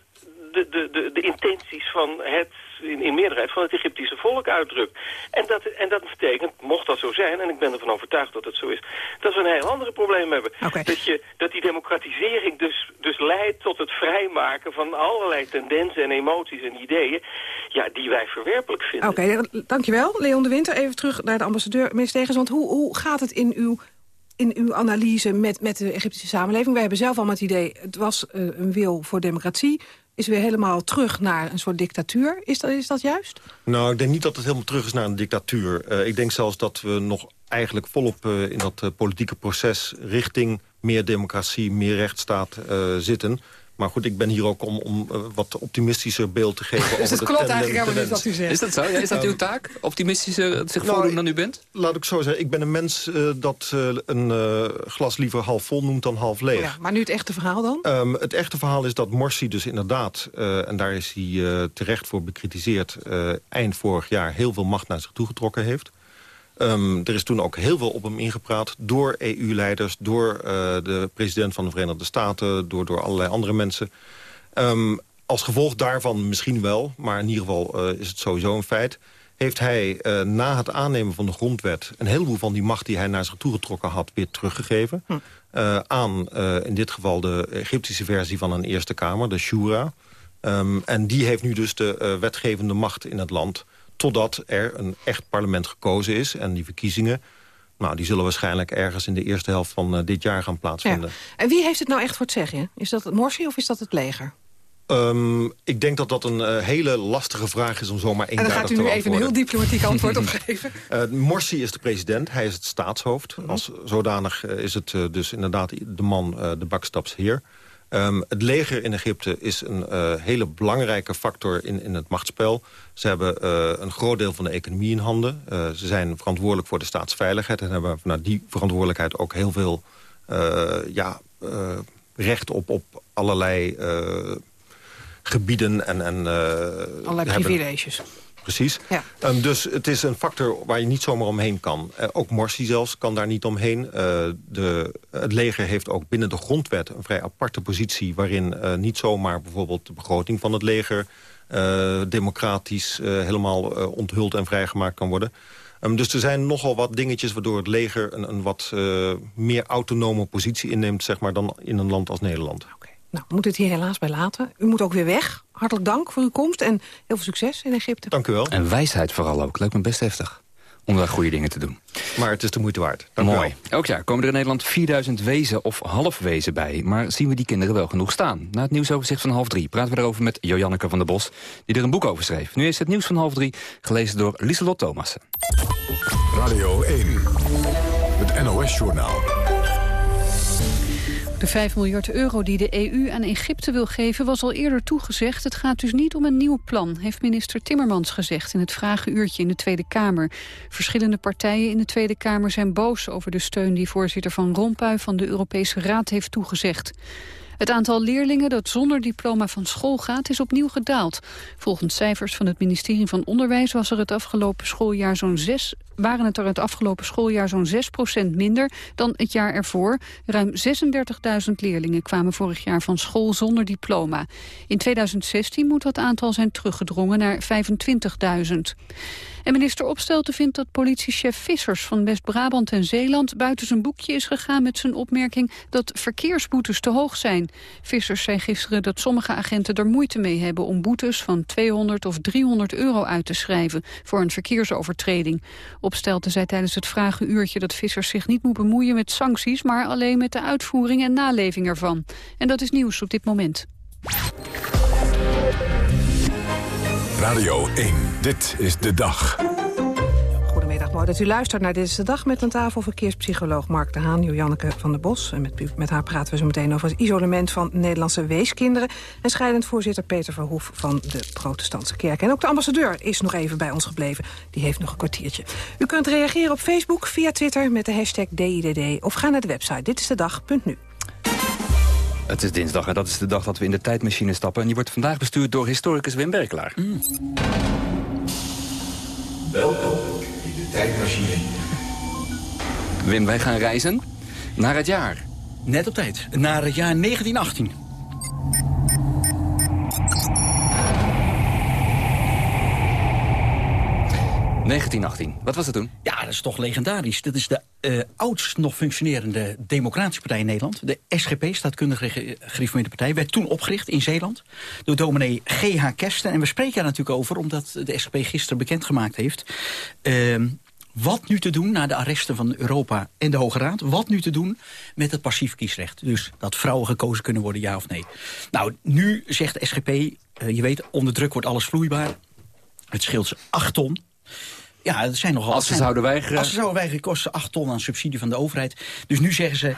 de, de, de, de intenties van het, in, in meerderheid van het Egyptische volk uitdrukt. En dat, en dat betekent, mocht dat zo zijn, en ik ben ervan overtuigd dat het zo is, dat we een heel andere probleem hebben. Dat, je, dat die democratisering dus, dus leidt tot het vrijmaken van allerlei tendensen en emoties en ideeën, ja, die wij verwerpelijk vinden. Oké, dankjewel. Leon de Winter, even terug naar de ambassadeur. Meneer Stegens, want hoe, hoe gaat het in uw, in uw analyse met, met de Egyptische samenleving? Wij hebben zelf allemaal het idee, het was eh, een wil voor democratie... is weer helemaal terug naar een soort dictatuur. Is dat, is dat juist? Nou, ik denk niet dat het helemaal terug is naar een dictatuur. Eh, ik denk zelfs dat we nog eigenlijk volop eh, in dat eh, politieke proces... richting meer democratie, meer rechtsstaat zitten. Maar goed, ik ben hier ook om, om uh, wat optimistischer beeld te geven dus over het klopt eigenlijk helemaal niet wat u zegt. Is dat zo? Ja, is dat uw taak? Optimistischer zich nou, voordoen dan u bent? Laat ik zo zeggen. Ik ben een mens uh, dat uh, een glas liever half vol noemt dan half leeg. Ja, maar nu het echte verhaal dan? Um, het echte verhaal is dat Morsi dus inderdaad... en daar is hij terecht voor bekritiseerd... eind vorig jaar heel veel macht naar zich toegetrokken heeft. Um, er is toen ook heel veel op hem ingepraat door EU-leiders... door uh, de president van de Verenigde Staten, door, door allerlei andere mensen. Um, als gevolg daarvan misschien wel, maar in ieder geval uh, is het sowieso een feit... heeft hij uh, na het aannemen van de grondwet... een heleboel van die macht die hij naar zich toegetrokken had... weer teruggegeven hm. aan in dit geval de Egyptische versie van een Eerste Kamer, de Shura... Um, en die heeft nu dus de wetgevende macht in het land totdat er een echt parlement gekozen is. En die verkiezingen, nou, die zullen waarschijnlijk ergens in de eerste helft van uh, dit jaar gaan plaatsvinden. Ja. En wie heeft het nou echt voor het zeggen? Is dat het Morsi of is dat het leger? Um, ik denk dat dat een uh, hele lastige vraag is om zomaar één En dan gaat u nu even een heel diplomatiek antwoord op geven. Uh, Morsi is de president, hij is het staatshoofd. -hmm. Als zodanig is het dus inderdaad de man, de bakstapsheer. Um, het leger in Egypte is een uh, hele belangrijke factor in, in het machtsspel. Ze hebben uh, een groot deel van de economie in handen. Uh, ze zijn verantwoordelijk voor de staatsveiligheid... en hebben vanuit die verantwoordelijkheid ook heel veel ja, recht op, op allerlei gebieden. En, en, allerlei privileges. Hebben, Precies. Ja. Um, dus het is een factor waar je niet zomaar omheen kan. Uh, ook Morsi zelfs kan daar niet omheen. Uh, de, het leger heeft ook binnen de grondwet een vrij aparte positie... waarin uh, niet zomaar bijvoorbeeld de begroting van het leger... democratisch helemaal onthuld en vrijgemaakt kan worden. Um, dus er zijn nogal wat dingetjes waardoor het leger... een, een wat meer autonome positie inneemt zeg maar, dan in een land als Nederland. Okay. Nou, we moeten het hier helaas bij laten. U moet ook weer weg. Hartelijk dank voor uw komst en heel veel succes in Egypte. Dank u wel. En wijsheid vooral ook. Lijkt me best heftig. Om daar goede dingen te doen. Maar het is de moeite waard. Dank Mooi. Elk jaar komen er in Nederland 4000 wezen of halfwezen bij. Maar zien we die kinderen wel genoeg staan? Na het nieuwsoverzicht van half drie praten we erover met Joanneke van der Bos... die er een boek over schreef. Nu is het nieuws van half drie, gelezen door Lieselot Thomassen. Radio 1, het NOS-journaal. De 5 miljard euro die de EU aan Egypte wil geven was al eerder toegezegd. Het gaat dus niet om een nieuw plan, heeft minister Timmermans gezegd... in het vragenuurtje in de Tweede Kamer. Verschillende partijen in de Tweede Kamer zijn boos over de steun... die voorzitter Van Rompuy van de Europese Raad heeft toegezegd. Het aantal leerlingen dat zonder diploma van school gaat is opnieuw gedaald. Volgens cijfers van het ministerie van Onderwijs was er het afgelopen schooljaar zo'n 6 waren het er het afgelopen schooljaar zo'n 6% minder dan het jaar ervoor. Ruim 36.000 leerlingen kwamen vorig jaar van school zonder diploma. In 2016 moet dat aantal zijn teruggedrongen naar 25.000. En minister Opstelten vindt dat politiechef Vissers van West-Brabant en Zeeland buiten zijn boekje is gegaan met zijn opmerking dat verkeersboetes te hoog zijn. Vissers zei gisteren dat sommige agenten er moeite mee hebben om boetes van 200 of 300 euro uit te schrijven voor een verkeersovertreding. Opstelten zei tijdens het vragenuurtje dat Vissers zich niet moet bemoeien met sancties, maar alleen met de uitvoering en naleving ervan. En dat is nieuws op dit moment. Radio 1, dit is de dag. Mooi dat u luistert naar Dit is de Dag... met aan tafel verkeerspsycholoog Mark de Haan, Janneke van der Bos. En met, met haar praten we zo meteen over het isolement van Nederlandse weeskinderen... en scheidend voorzitter Peter Verhoef van de Protestantse Kerk. En ook de ambassadeur is nog even bij ons gebleven. Die heeft nog een kwartiertje. U kunt reageren op Facebook, via Twitter met de hashtag DIDD... of ga naar de website ditistedag.nu. Het is dinsdag en dat is de dag dat we in de tijdmachine stappen. En die wordt vandaag bestuurd door historicus Wim Berkelaar. Mm. Welkom tijdmachine. Wim, wij gaan reizen naar het jaar. Net op tijd, naar het jaar 1918. ...1918. Wat was het toen? Ja, dat is toch legendarisch. Dat is de uh, oudst nog functionerende democratische partij in Nederland. De SGP, staatkundig gereformeerde partij, werd toen opgericht in Zeeland... door dominee G.H. Kersten. En we spreken daar natuurlijk over omdat de SGP gisteren bekendgemaakt heeft... Uh, wat nu te doen na de arresten van Europa en de Hoge Raad? Wat nu te doen met het passief kiesrecht? Dus dat vrouwen gekozen kunnen worden, ja of nee? Nou, nu zegt de SGP, uh, je weet, onder druk wordt alles vloeibaar. Het scheelt ze acht ton. Ja, het zijn nogal... Als ze zouden weigeren... Als ze zouden weigeren, kosten ze 8 ton aan subsidie van de overheid. Dus nu zeggen ze...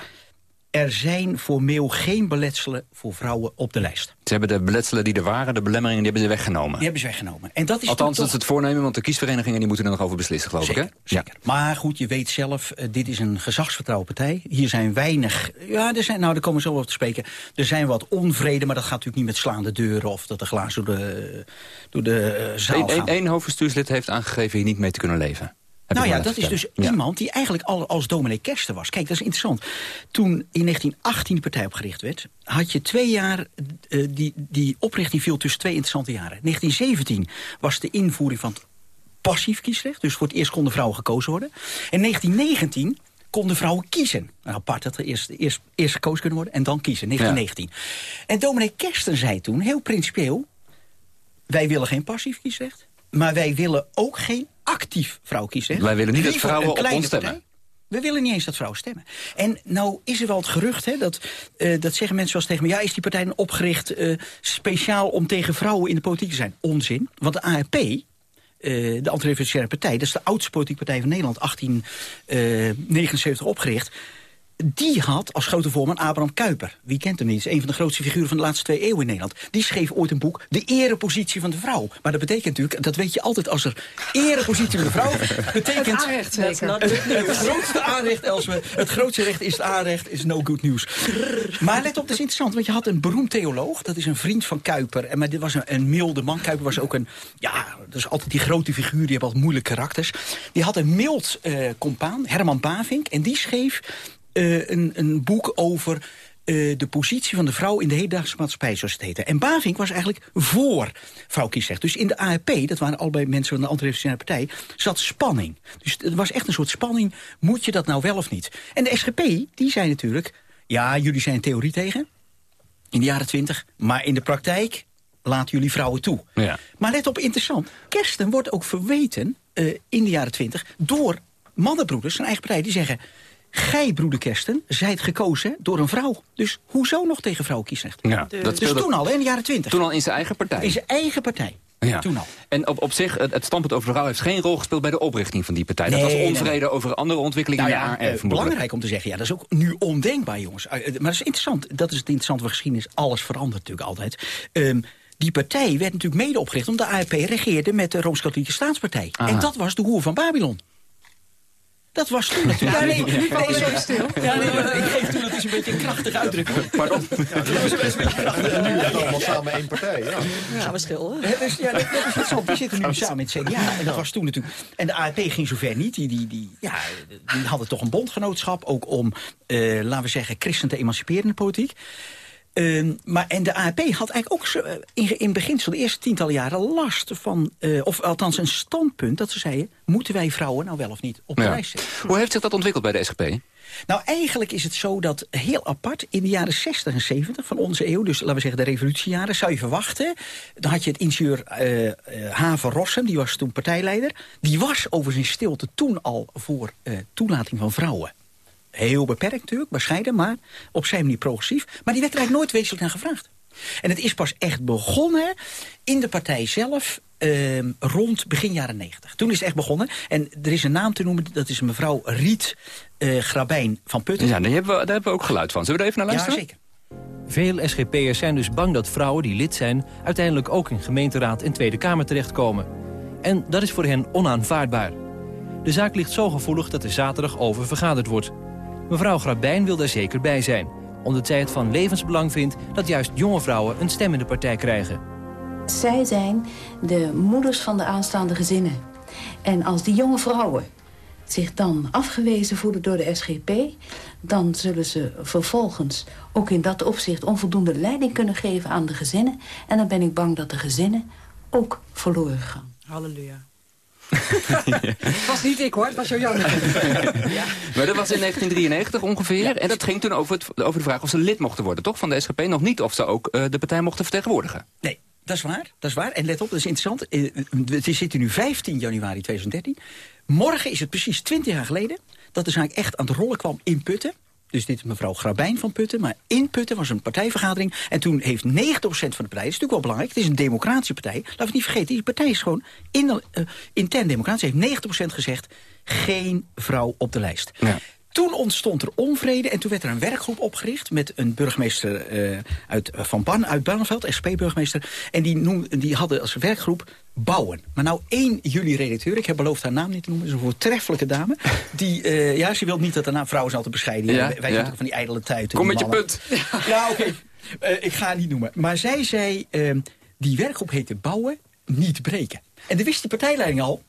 er zijn formeel geen beletselen voor vrouwen op de lijst. Ze hebben de beletselen die er waren, de belemmeringen, die hebben ze weggenomen. Die hebben ze weggenomen. En dat is Althans, toch- dat is het voornemen, want de kiesverenigingen die moeten er nog over beslissen, geloof ik. Hè? Zeker. Maar goed, je weet zelf, eh, dit is een gezagsvertrouwen partij. Hier zijn weinig... Ja, er zijn, nou, daar komen we zo over te spreken. Er zijn wat onvrede, maar dat gaat natuurlijk niet met slaande deuren... of dat de glazen door de, door de eh, zaal. Eén hoofdbestuurslid heeft aangegeven hier niet mee te kunnen leven. Nou ja, dat is dus. Ja. iemand die eigenlijk al als dominee Kersten was. Kijk, dat is interessant. Toen in 1918 de partij opgericht werd... had je twee jaar... eh, die, die oprichting viel tussen twee interessante jaren. 1917 was de invoering van het passief kiesrecht. Dus voor het eerst konden vrouwen gekozen worden. En 1919 konden vrouwen kiezen. Nou, apart dat er eerst, eerst, eerst gekozen kunnen worden en dan kiezen. 1919. En dominee Kersten zei toen, heel principieel... wij willen geen passief kiesrecht... maar wij willen ook geen actief vrouwenkiesrecht. Wij willen niet dat vrouwen op ons stemmen. partij. We willen niet eens dat vrouwen stemmen. En nou is er wel het gerucht, hè, dat, eh, dat zeggen mensen wel eens tegen me... ja, is die partij dan opgericht eh, speciaal om tegen vrouwen in de politiek te zijn? Onzin, want de ARP... eh, de Antirevolutionaire Partij, dat is de oudste politieke partij van Nederland, 1879 opgericht. Die had als grote voorman Abraham Kuyper. Wie kent hem niet? Is een van de grootste figuren van de laatste twee eeuwen in Nederland. Die schreef ooit een boek, De erepositie van de vrouw. Maar dat betekent natuurlijk, dat weet je altijd als er erepositie van de vrouw betekent... Het aanrecht zeker. Het, het grootste aanrecht, Elswe, het grootste recht is het aanrecht, is no good news. Maar let op, dat is interessant, want je had een beroemd theoloog. Dat is een vriend van Kuyper. En maar dit was een, een milde man. Kuyper was ook een, ja, dat is altijd die grote figuur. Die hebben altijd moeilijke karakters. Die had een mild eh compaan, Herman Bavink. En die schreef eh, een, een boek over eh, de positie van de vrouw in de hedendaagse maatschappij, zoals het heette. En Bavink was eigenlijk voor vrouwkiesrecht. Dus in de ARP, dat waren allebei mensen van de Antirevolutionaire Partij, zat spanning. Dus er was echt een soort spanning, moet je dat nou wel of niet? En de SGP, die zei natuurlijk, ja, jullie zijn theorie tegen, in de jaren twintig, maar in de praktijk laten jullie vrouwen toe. Ja. Maar let op, interessant. Kersten wordt ook verweten eh, in de jaren twintig door mannenbroeders, zijn eigen partij, die zeggen... Gij, broeder Kersten, zijt gekozen door een vrouw. Dus hoezo nog tegen vrouwenkiesrecht? Ja, dus dat speelde- toen al, in de jaren twintig. Toen al in zijn eigen partij. In zijn eigen partij. Ja. Toen al. En op, op zich, het, het standpunt over de vrouw heeft geen rol gespeeld bij de oprichting van die partij. dat was onvrede nee. over andere ontwikkelingen Nou in de ja, AR, eh, belangrijk om te zeggen. Ja, dat is ook nu ondenkbaar, jongens. Eh, eh, maar dat is interessant. Dat is het interessante van geschiedenis. Alles verandert natuurlijk altijd. Ehm, die partij werd natuurlijk mede opgericht omdat de ARP regeerde met de Rooms-Katholieke Staatspartij. Aha. En dat was de hoer van Babylon. Dat was toen natuurlijk. Ja, nee, nu- we stil. Ja, nee, maar ik geef toe, dat is een beetje een krachtige uitdrukking. Pardon. dat is best een beetje krachtig. En nu zijn allemaal samen één partij, ja. Ja, verschil. Hè, dus, ja, dat, is interessant. Die zitten nu samen in het CDA. En dat was toen natuurlijk. En de ARP ging zover niet. Die, die, die, ja, die hadden toch een bondgenootschap. Ook om, eh, laten we zeggen, christen te emanciperen in de politiek. Ehm, maar, en de ARP had eigenlijk ook zo, eh, in, in beginsel de eerste tientallen jaren last van... eh, of althans een standpunt dat ze zeiden... moeten wij vrouwen nou wel of niet op de Ja. lijst zetten? Hoe heeft zich dat ontwikkeld bij de SGP? Nou, eigenlijk is het zo dat heel apart in de jaren 60 en 70 van onze eeuw... dus laten we zeggen de revolutiejaren, zou je verwachten... dan had je het ingenieur eh, Haven Rossum, die was toen partijleider. Die was over zijn stilte toen al voor toelating van vrouwen. Heel beperkt natuurlijk, bescheiden, maar op zijn manier progressief. Maar die werd er eigenlijk nooit wezenlijk naar gevraagd. En het is pas echt begonnen in de partij zelf ehm, rond begin jaren 90. Toen is het echt begonnen. En er is een naam te noemen, dat is mevrouw Riet eh, Grabijn van Putten. Ja, daar hebben, we, daar hebben we ook geluid van. Zullen we er even naar Ja, luisteren? zeker. Veel SGP'ers zijn dus bang dat vrouwen die lid zijn... uiteindelijk ook in gemeenteraad en Tweede Kamer terechtkomen. En dat is voor hen onaanvaardbaar. De zaak ligt zo gevoelig dat er zaterdag over vergaderd wordt. Mevrouw Grabijn wil daar zeker bij zijn... omdat zij het van levensbelang vindt dat juist jonge vrouwen een stem in de partij krijgen. Zij zijn de moeders van de aanstaande gezinnen. En als die jonge vrouwen zich dan afgewezen voelen door de SGP... dan zullen ze vervolgens ook in dat opzicht onvoldoende leiding kunnen geven aan de gezinnen. En dan ben ik bang dat de gezinnen ook verloren gaan. Halleluja. Het was niet ik hoor, het was Jojana. Maar dat was in 1993 ongeveer. En dat ging toen over, het, over de vraag of ze lid mochten worden, toch? Van de SGP. Nog niet of ze ook eh, de partij mochten vertegenwoordigen. Nee, dat is waar. Dat is waar. En let op, dat is interessant. Eh, We zitten nu 15 januari 2013. Morgen is het precies 20 jaar geleden... dat de zaak echt aan het rollen kwam in Putten. Dus dit mevrouw Grabijn van Putten. Maar in Putten was een partijvergadering. En toen heeft 90% van de partij, dat is natuurlijk wel belangrijk... het is een democratische partij. Laten we het niet vergeten, die partij is gewoon in, uh, intern democratisch. heeft 90% gezegd, geen vrouw op de lijst. Ja. Toen ontstond er onvrede en toen werd er een werkgroep opgericht... met een burgemeester eh, uit, van Ban, uit Barneveld, SP-burgemeester. En die, noem, die hadden als werkgroep bouwen. Maar nou één jullie redacteur, ik heb beloofd haar naam niet te noemen... is een voortreffelijke dame. Die, eh, ja, ze wil niet dat haar naam... Vrouwen zijn altijd bescheiden. Ja, wij ja. zijn toch van die ijdele tijd. Kom met je punt. Ja, oké. Eh, ik ga het niet noemen. Maar zij zei, ehm, die werkgroep heette bouwen, niet breken. En dan wist die partijleiding al...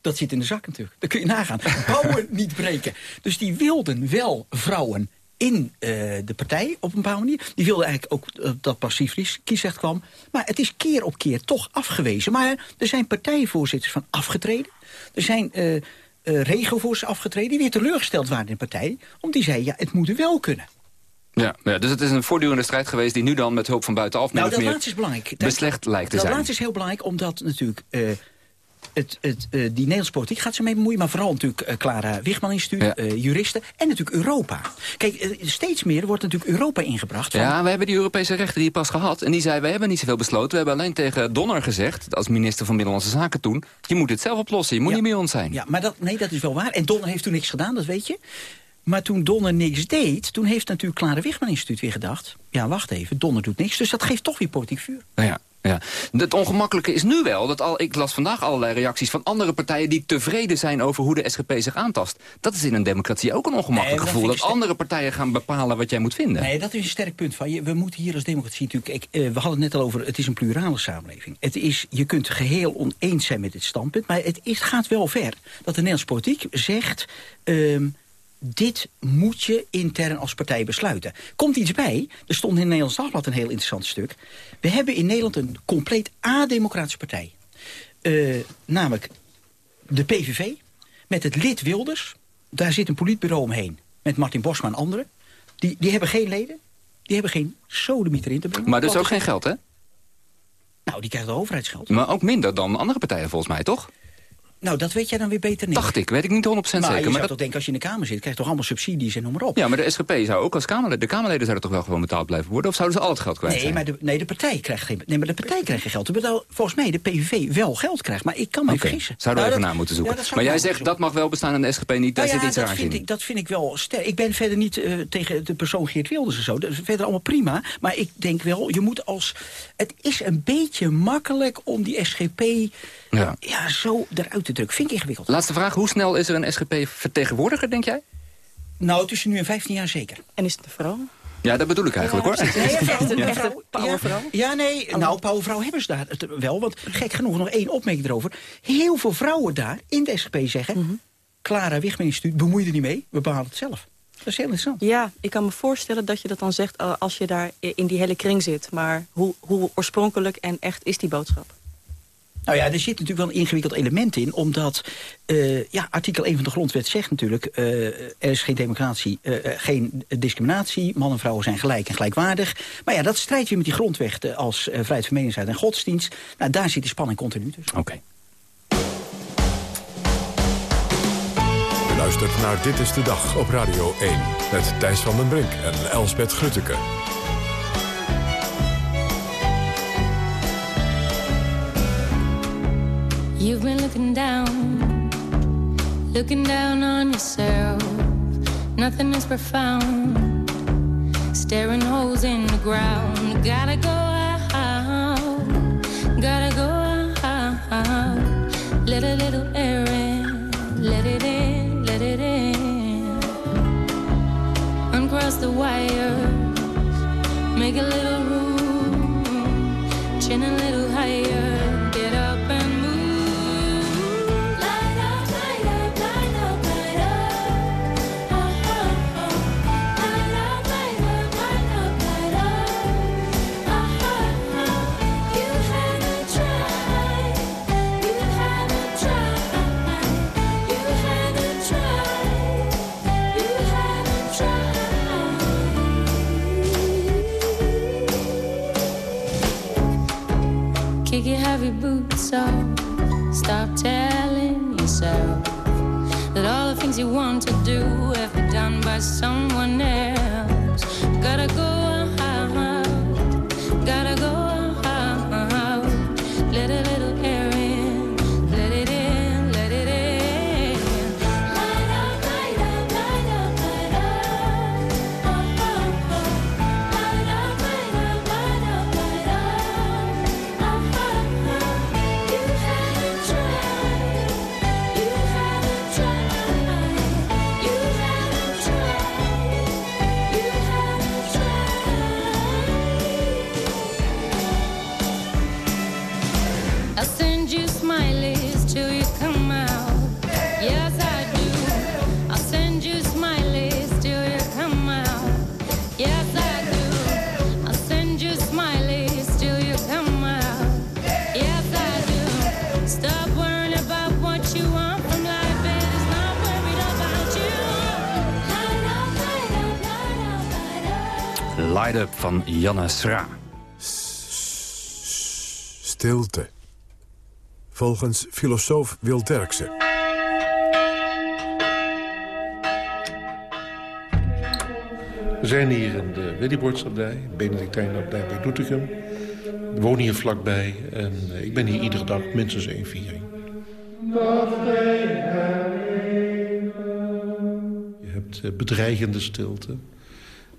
Dat zit in de zak natuurlijk. Dat kun je nagaan. Bouwen, niet breken. Dus die wilden wel vrouwen in eh, de partij op een bepaalde manier. Die wilden eigenlijk ook eh, dat passief kiesrecht kwam. Maar het is keer op keer toch afgewezen. Maar er zijn partijvoorzitters van afgetreden. Er zijn eh eh, regiovoorzitters afgetreden die weer teleurgesteld waren in de partij. Omdat die zeiden, ja, het moet wel kunnen. Ja, ja, dus het is een voortdurende strijd geweest... die nu dan met hulp van buitenaf... Nou, dat meer laatste is belangrijk. beslecht lijkt te dat zijn. laatste is heel belangrijk, omdat natuurlijk... eh, het, het, eh, die Nederlandse politiek gaat ze mee bemoeien... maar vooral natuurlijk eh, Clara Wichman Instituut, eh, juristen... en natuurlijk Europa. Kijk, steeds meer wordt natuurlijk Europa ingebracht. Van, Ja, we hebben die Europese rechter hier pas gehad. En die zei, wij hebben niet zoveel besloten. We hebben alleen tegen Donner gezegd, als minister van Binnenlandse Zaken toen... je moet het zelf oplossen, je moet niet bij ons zijn. Ja, maar dat, nee, dat is wel waar. En Donner heeft toen niks gedaan, dat weet je. Maar toen Donner niks deed, toen heeft natuurlijk Clara Wichman Instituut weer gedacht... ja, wacht even, Donner doet niks, dus dat geeft toch weer politiek vuur. Nou ja, ja. Het ongemakkelijke is nu wel dat al, ik las vandaag allerlei reacties van andere partijen die tevreden zijn over hoe de SGP zich aantast. Dat is in een democratie ook een ongemakkelijk Nee, gevoel. Dat andere partijen gaan bepalen wat jij moet vinden. Nee, dat is een sterk punt van je. We moeten hier als democratie natuurlijk... Ik, eh, we hadden het net al over, het is een plurale samenleving. Het is, je kunt geheel oneens zijn met dit standpunt... maar het is, gaat wel ver dat de Nederlandse politiek zegt... ehm, dit moet je intern als partij besluiten. Komt iets bij, er stond in het Nederlands Dagblad een heel interessant stuk. We hebben in Nederland een compleet ademocratische partij. Eh, namelijk de PVV, met het lid Wilders. Daar zit een politbureau omheen, met Martin Bosma en anderen. Die, die hebben geen leden, die hebben geen sodemieter in te brengen. Maar dus ook geen geld, hè? Nou, die krijgen de overheidsgeld. Maar ook minder dan andere partijen volgens mij, toch? Nou, dat weet jij dan weer beter niet. Dacht ik, weet ik niet 100% maar zeker. je Maar zou dat- toch denken, als je in de Kamer zit... krijg je toch allemaal subsidies en noem maar op. Ja, maar de SGP zou ook als Kamerleden... de Kamerleden zouden toch wel gewoon betaald blijven worden? Of zouden ze al het geld kwijt Nee, zijn? maar de, nee, de partij krijgt geen, nee, maar de partij krijgt geen geld. Terwijl volgens mij de PVV wel geld krijgt. Maar ik kan me Oké, vergissen. Zouden we Nou, even naar moeten zoeken. zou maar jij zegt, dat mag wel bestaan en de SGP niet. Daar Nou ja, zit iets raars vind in. Ik, dat vind ik wel sterk. Ik ben verder niet eh, tegen de persoon Geert Wilders en zo. Dat is verder allemaal prima. Maar ik denk wel, je moet als... Het is een beetje makkelijk om die SGP Ja. ja, zo eruit te drukken. Vind ik ingewikkeld. Laatste vraag, hoe snel is er een SGP-vertegenwoordiger, denk jij? Nou, tussen nu en 15 jaar zeker. En is het een vrouw? Ja, dat bedoel ik eigenlijk, hoor. Nee, echt een Ja. echte powervrouw? Ja, nee, nou, powervrouw hebben ze daar het wel. Want gek genoeg, nog één opmerking erover. Heel veel vrouwen daar in de SGP zeggen... Clara Wichman Instituut, bemoei je er niet mee, we behalen het zelf. Dat is heel interessant. Ja, ik kan me voorstellen dat je dat dan zegt eh, als je daar in die hele kring zit. Maar hoe, hoe oorspronkelijk en echt is die boodschap? Nou ja, er zit natuurlijk wel een ingewikkeld element in. Omdat, eh, ja, artikel 1 van de grondwet zegt natuurlijk... eh, er is geen democratie, eh, eh, geen discriminatie. Man en vrouwen zijn gelijk en gelijkwaardig. Maar ja, dat strijdt weer met die grondrechten als eh, vrijheid van meningsuiting en godsdienst. Nou, daar zit die spanning continu tussen. Oké. U luistert naar Dit is de Dag op Radio 1. Met Thijs van den Brink en Elsbeth Grutteke. You've been looking down, looking down on yourself. Nothing is profound, staring holes in the ground. Gotta go out, gotta go out. Let a little air in, let it in, let it in. Uncross the wires, make a little Stop telling yourself that all the things you want to do have been done by someone else. Gotta go Light Up van Janna Sra. Stilte. Volgens filosoof Wil Derksen. We zijn hier in de Willibordsabdij, Benedictijnabdij bij Doetinchem. We wonen hier vlakbij en eh, ik ben hier iedere dag minstens één viering. Je hebt eh, bedreigende stilte,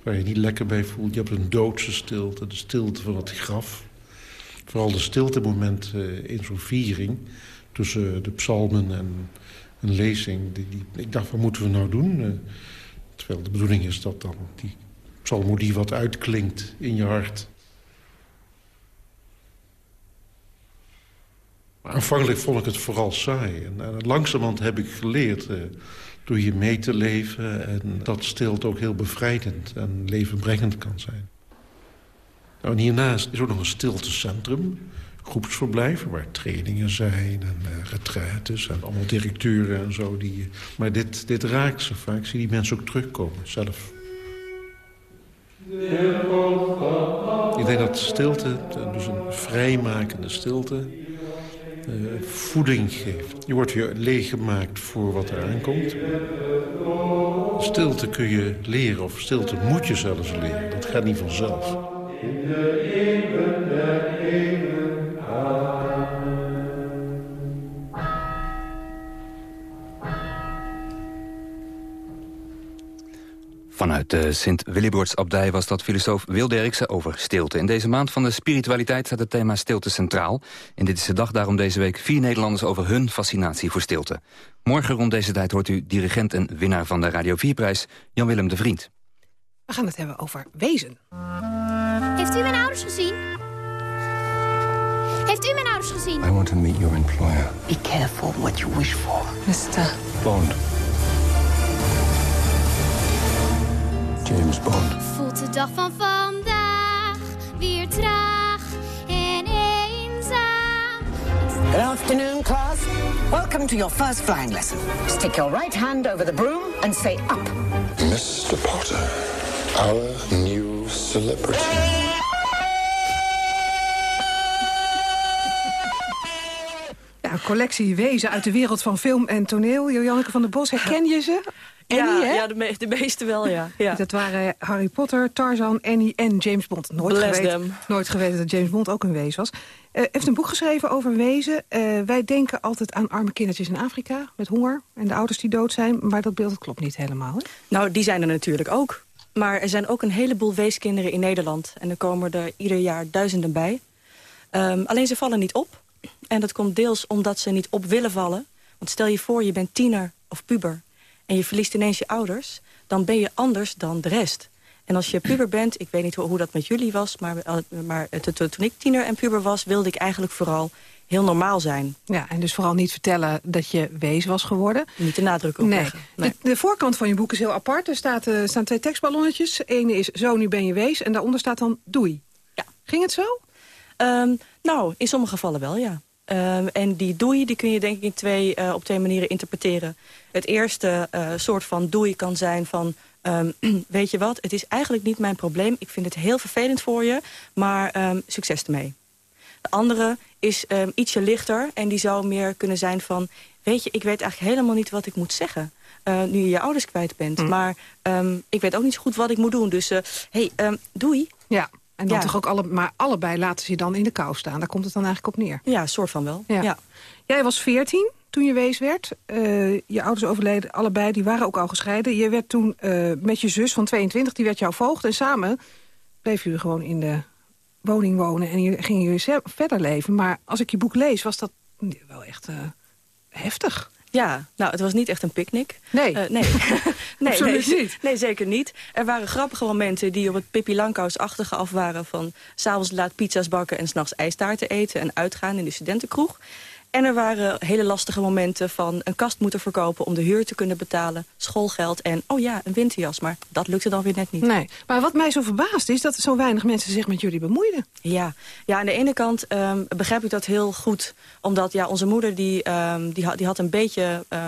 waar je niet lekker bij voelt. Je hebt een doodse stilte, de stilte van het graf. Vooral de stiltemoment eh, in zo'n viering tussen de psalmen en een lezing. Die, die, ik dacht, wat moeten we nou doen? Eh, terwijl de bedoeling is dat dan die psalmodie wat uitklinkt in je hart. Aanvankelijk vond ik het vooral saai. En, en langzamerhand heb ik geleerd eh, door hier mee te leven... en dat stilte ook heel bevrijdend en levenbrengend kan zijn. Nou, en hiernaast is ook nog een stiltecentrum. Groepsverblijven waar trainingen zijn en uh, retraites en allemaal directeuren en zo. Die, maar dit, dit raakt ze vaak. Ik zie die mensen ook terugkomen zelf. Ik denk dat stilte, dus een vrijmakende stilte, voeding geeft. Je wordt weer leeggemaakt voor wat er aankomt. Stilte kun je leren, of stilte moet je zelfs leren. Dat gaat niet vanzelf. In de Vanuit de Sint-Willibordsabdij was dat filosoof Wil Derksen over stilte. In deze maand van de spiritualiteit staat het thema stilte centraal. En dit is de dag daarom deze week vier Nederlanders over hun fascinatie voor stilte. Morgen rond deze tijd hoort u dirigent en winnaar van de Radio 4-prijs Jan-Willem de Vriend. We gaan het hebben over wezen. Heeft u mijn ouders gezien? Heeft u mijn ouders gezien? I want to meet your employer. Be careful what you wish for. Mister. Bond. James Bond. Voelt de dag van vandaag weer traag en eenzaam. Good afternoon, class. Welcome to your first flying lesson. Stick your right hand over the broom and say up. Mr. Potter, our new celebrity. Ja, collectie wezen uit de wereld van film en toneel. Jojanneke van der Bos, herken je ze? Annie, ja, hè? ja de, me- de meeste wel, ja. ja. Dat waren Harry Potter, Tarzan, Annie en James Bond. Nooit, Bless geweten, them. nooit geweten dat James Bond ook een wees was. Eh heeft een boek geschreven over wezen. Eh, wij denken altijd aan arme kindertjes in Afrika met honger... en de ouders die dood zijn, maar dat beeld dat klopt niet helemaal. Hè? Nou, die zijn er natuurlijk ook. Maar er zijn ook een heleboel weeskinderen in Nederland. En er komen er ieder jaar duizenden bij. Ehm, alleen ze vallen niet op. En dat komt deels omdat ze niet op willen vallen. Want stel je voor, je bent tiener of puber... en je verliest ineens je ouders... dan ben je anders dan de rest. En als je puber bent, ik weet niet hoe, hoe dat met jullie was... maar, eh, maar to- to- toen ik tiener en puber was... wilde ik eigenlijk vooral heel normaal zijn. Ja, en dus vooral niet vertellen dat je wees was geworden. Niet de nadruk op Nee. Nee. De, de voorkant van je boek is heel apart. Er staat, eh, staan twee tekstballonnetjes. Ene is zo, nu ben je wees. En daaronder staat dan doei. Ja. Ging het zo? Ehm, nou, in sommige gevallen wel, ja. Ehm, en die doei die kun je denk ik in twee, eh, op twee manieren interpreteren. Het eerste eh, soort van doei kan zijn van... ehm, weet je wat, het is eigenlijk niet mijn probleem. Ik vind het heel vervelend voor je, maar ehm, succes ermee. De andere is ietsje lichter en die zou meer kunnen zijn van... weet je, ik weet eigenlijk helemaal niet wat ik moet zeggen... eh, nu je je ouders kwijt bent. Maar ehm, ik weet ook niet zo goed wat ik moet doen. Dus, hey, doei. Ja, en dan Ja. toch ook alle, maar allebei laten ze je dan in de kou staan. Daar komt het dan eigenlijk op neer. Ja, soort van wel. Ja. ja. Jij was 14 toen je wees werd. Eh, je ouders overleden, allebei, die waren ook al gescheiden. Je werd toen eh, met je zus van 22, die werd jouw voogd. En samen bleven jullie gewoon in de woning wonen. En gingen jullie verder leven. Maar als ik je boek lees, was dat wel echt eh, heftig. Ja, nou, het was niet echt een picknick. Nee. Eh, nee. nee, Absoluut nee, niet. Nee, zeker niet. Er waren grappige momenten die op het Pippi Langkous-achtige af waren... van s'avonds laat pizza's bakken en s'nachts ijstaarten eten... en uitgaan in de studentenkroeg. En er waren hele lastige momenten van een kast moeten verkopen... om de huur te kunnen betalen, schoolgeld en, oh ja, een winterjas. Maar dat lukte dan weer net niet. Nee, maar wat mij zo verbaast is dat zo weinig mensen zich met jullie bemoeiden. Ja, ja aan de ene kant ehm, begrijp ik dat heel goed. Omdat ja, onze moeder die, ehm, die, had, die had een beetje... eh,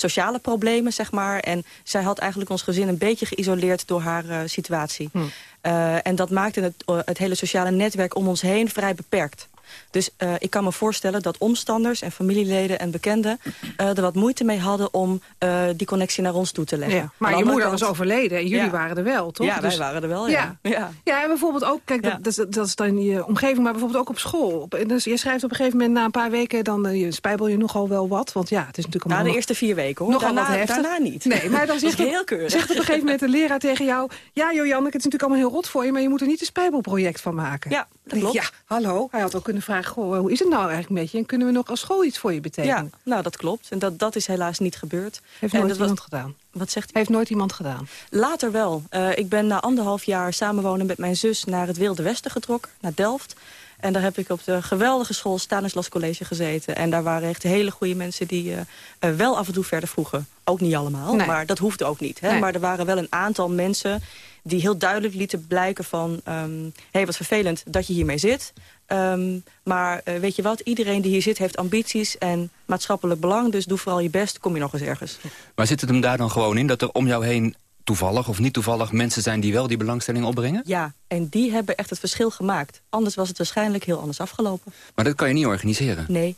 sociale problemen, zeg maar. En zij had eigenlijk ons gezin een beetje geïsoleerd door haar eh, situatie. Hm. Eh, en dat maakte het, eh, het hele sociale netwerk om ons heen vrij beperkt. Dus eh, ik kan me voorstellen dat omstanders en familieleden en bekenden... eh, er wat moeite mee hadden om eh, die connectie naar ons toe te leggen. Ja, maar je moeder was overleden en jullie Ja. waren er wel, toch? Ja, wij Dus- waren er wel, ja. Ja. Ja. en bijvoorbeeld ook, kijk, dat, dat, is, dat is dan in je omgeving, maar bijvoorbeeld ook op school. Dus je schrijft op een gegeven moment na een paar weken, dan je spijbel je nogal wel wat. Want ja, het is natuurlijk Na de nog- eerste vier weken, hoor. Nogal daarna, wat heftig. daarna niet. Nee, maar dan zegt, heel keurig. zegt op een gegeven moment de leraar tegen jou... ja, Jojan, het is natuurlijk allemaal heel rot voor je... maar je moet er niet een spijbelproject van maken. Ja, dat klopt. Ja, hallo. Hij had ook kunnen vragen, goh, hoe is het nou eigenlijk met je? En kunnen we nog als school iets voor je betekenen? Ja, nou, dat klopt. En dat, dat is helaas niet gebeurd. Heeft en nooit dat was- iemand gedaan. Wat zegt u? Heeft nooit iemand gedaan. Later wel. Eh, ik ben na anderhalf jaar samenwonen met mijn zus naar het Wilde Westen getrokken, naar Delft. En daar heb ik op de geweldige school Stanislas College gezeten. En daar waren echt hele goede mensen die eh, eh, wel af en toe verder vroegen. Ook niet allemaal, Nee. maar dat hoefde ook niet. Hè? Nee. Maar er waren wel een aantal mensen die heel duidelijk lieten blijken van... ehm hé, wat vervelend dat je hiermee zit. Ehm, maar eh, weet je wat, iedereen die hier zit heeft ambities en maatschappelijk belang. Dus doe vooral je best, kom je nog eens ergens. Maar zit het hem daar dan gewoon in dat er om jou heen toevallig of niet toevallig mensen zijn die wel die belangstelling opbrengen? Ja, en die hebben echt het verschil gemaakt. Anders was het waarschijnlijk heel anders afgelopen. Maar dat kan je niet organiseren. Nee.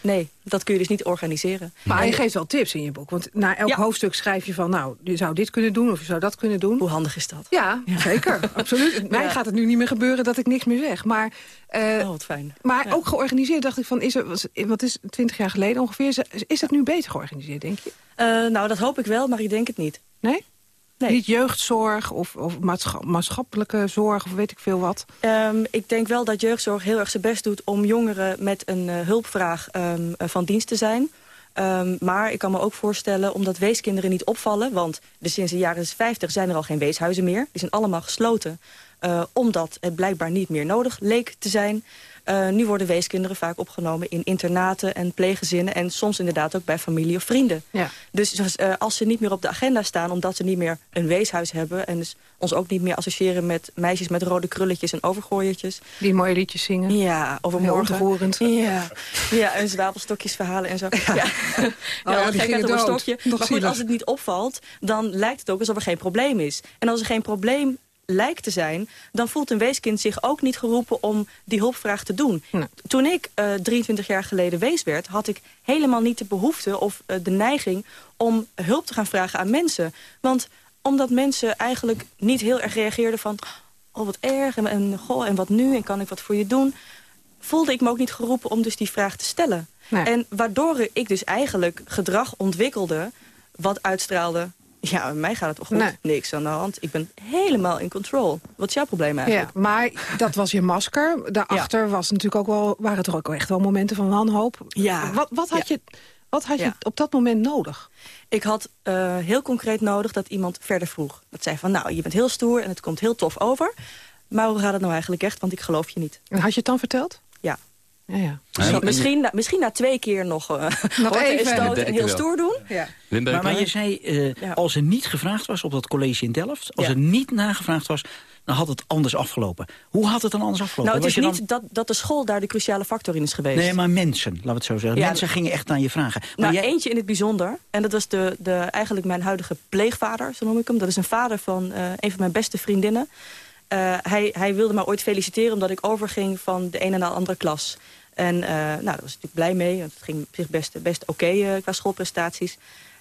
Nee, dat kun je dus niet organiseren. Maar je geeft wel tips in je boek. Want na elk Ja. hoofdstuk schrijf je van... nou, je zou dit kunnen doen of je zou dat kunnen doen. Hoe handig is dat? Ja, zeker. Absoluut. Mij gaat het nu niet meer gebeuren dat ik niks meer zeg. Maar, eh, Oh, wat fijn. maar ook georganiseerd dacht ik van... Is er, wat is 20 jaar geleden ongeveer? Is, is het nu beter georganiseerd, denk je? Eh, nou, dat hoop ik wel, maar ik denk het niet. Nee? Nee. Niet jeugdzorg of, of maatscha- maatschappelijke zorg of weet ik veel wat. Ehm, ik denk wel dat jeugdzorg heel erg zijn best doet... om jongeren met een eh, hulpvraag ehm, eh, van dienst te zijn. Ehm, maar ik kan me ook voorstellen, omdat weeskinderen niet opvallen... want de sinds de jaren 50 zijn er al geen weeshuizen meer. Die zijn allemaal gesloten. eh, omdat het blijkbaar niet meer nodig leek te zijn. Eh, nu worden weeskinderen vaak opgenomen in internaten en pleeggezinnen... en soms inderdaad ook bij familie of vrienden. Ja. Dus zoals, eh, als ze niet meer op de agenda staan... omdat ze niet meer een weeshuis hebben... en dus ons ook niet meer associëren met meisjes met rode krulletjes en overgooiertjes... Die mooie liedjes zingen. Ja, over Heel morgen. ontroerend. Ja, ja en zwavelstokjesverhalen en zo. Ja, ja. Oh ja, op een stokje. Nog Maar goed, zielig. als het niet opvalt, dan lijkt het ook alsof er geen probleem is. En als er geen probleem lijkt te zijn... dan voelt een weeskind zich ook niet geroepen om die hulpvraag te doen. Toen ik eh 23 jaar geleden wees werd... had ik helemaal niet de behoefte of eh, de neiging om hulp te gaan vragen aan mensen. Want omdat mensen eigenlijk niet heel erg reageerden van... oh, wat erg, en, en, goh, en wat nu, en kan ik wat voor je doen... voelde ik me ook niet geroepen om dus die vraag te stellen. Nee. En waardoor ik dus eigenlijk gedrag ontwikkelde... wat uitstraalde, ja, bij mij gaat het toch goed, Nee. niks aan de hand. Ik ben helemaal in control. Wat is jouw probleem eigenlijk? Ja, maar dat was je masker. Daarachter was natuurlijk ook wel, waren er ook echt wel momenten van wanhoop. Ja. Wat, wat had, Ja. je, wat had je op dat moment nodig? Ik had eh, heel concreet nodig dat iemand verder vroeg. Dat zei van, nou, je bent heel stoer en het komt heel tof over. Maar hoe gaat het nou eigenlijk echt? Want ik geloof je niet. En had je het dan verteld? Ja. Ja, ja. Zo, misschien, na, misschien na twee keer nog, uh, nog even. en heel stoer doen. Ja. Maar, maar je zei, eh, Ja. als er niet gevraagd was op dat college in Delft... als Ja. er niet nagevraagd was, dan had het anders afgelopen. Hoe had het dan anders afgelopen? Nou, het Was is niet dat, dat de school daar de cruciale factor in is geweest. Nee, maar mensen, laten we het zo zeggen. Ja, mensen gingen echt naar je vragen. Maar Nou, jij... eentje in het bijzonder. En dat was de, de, eigenlijk mijn huidige pleegvader, zo noem ik hem. Dat is een vader van eh, een van mijn beste vriendinnen. Eh, hij, hij wilde mij ooit feliciteren omdat ik overging van de ene naar de andere klas. En eh, nou, daar was natuurlijk blij mee. want Het ging zich best, best oké eh, qua schoolprestaties.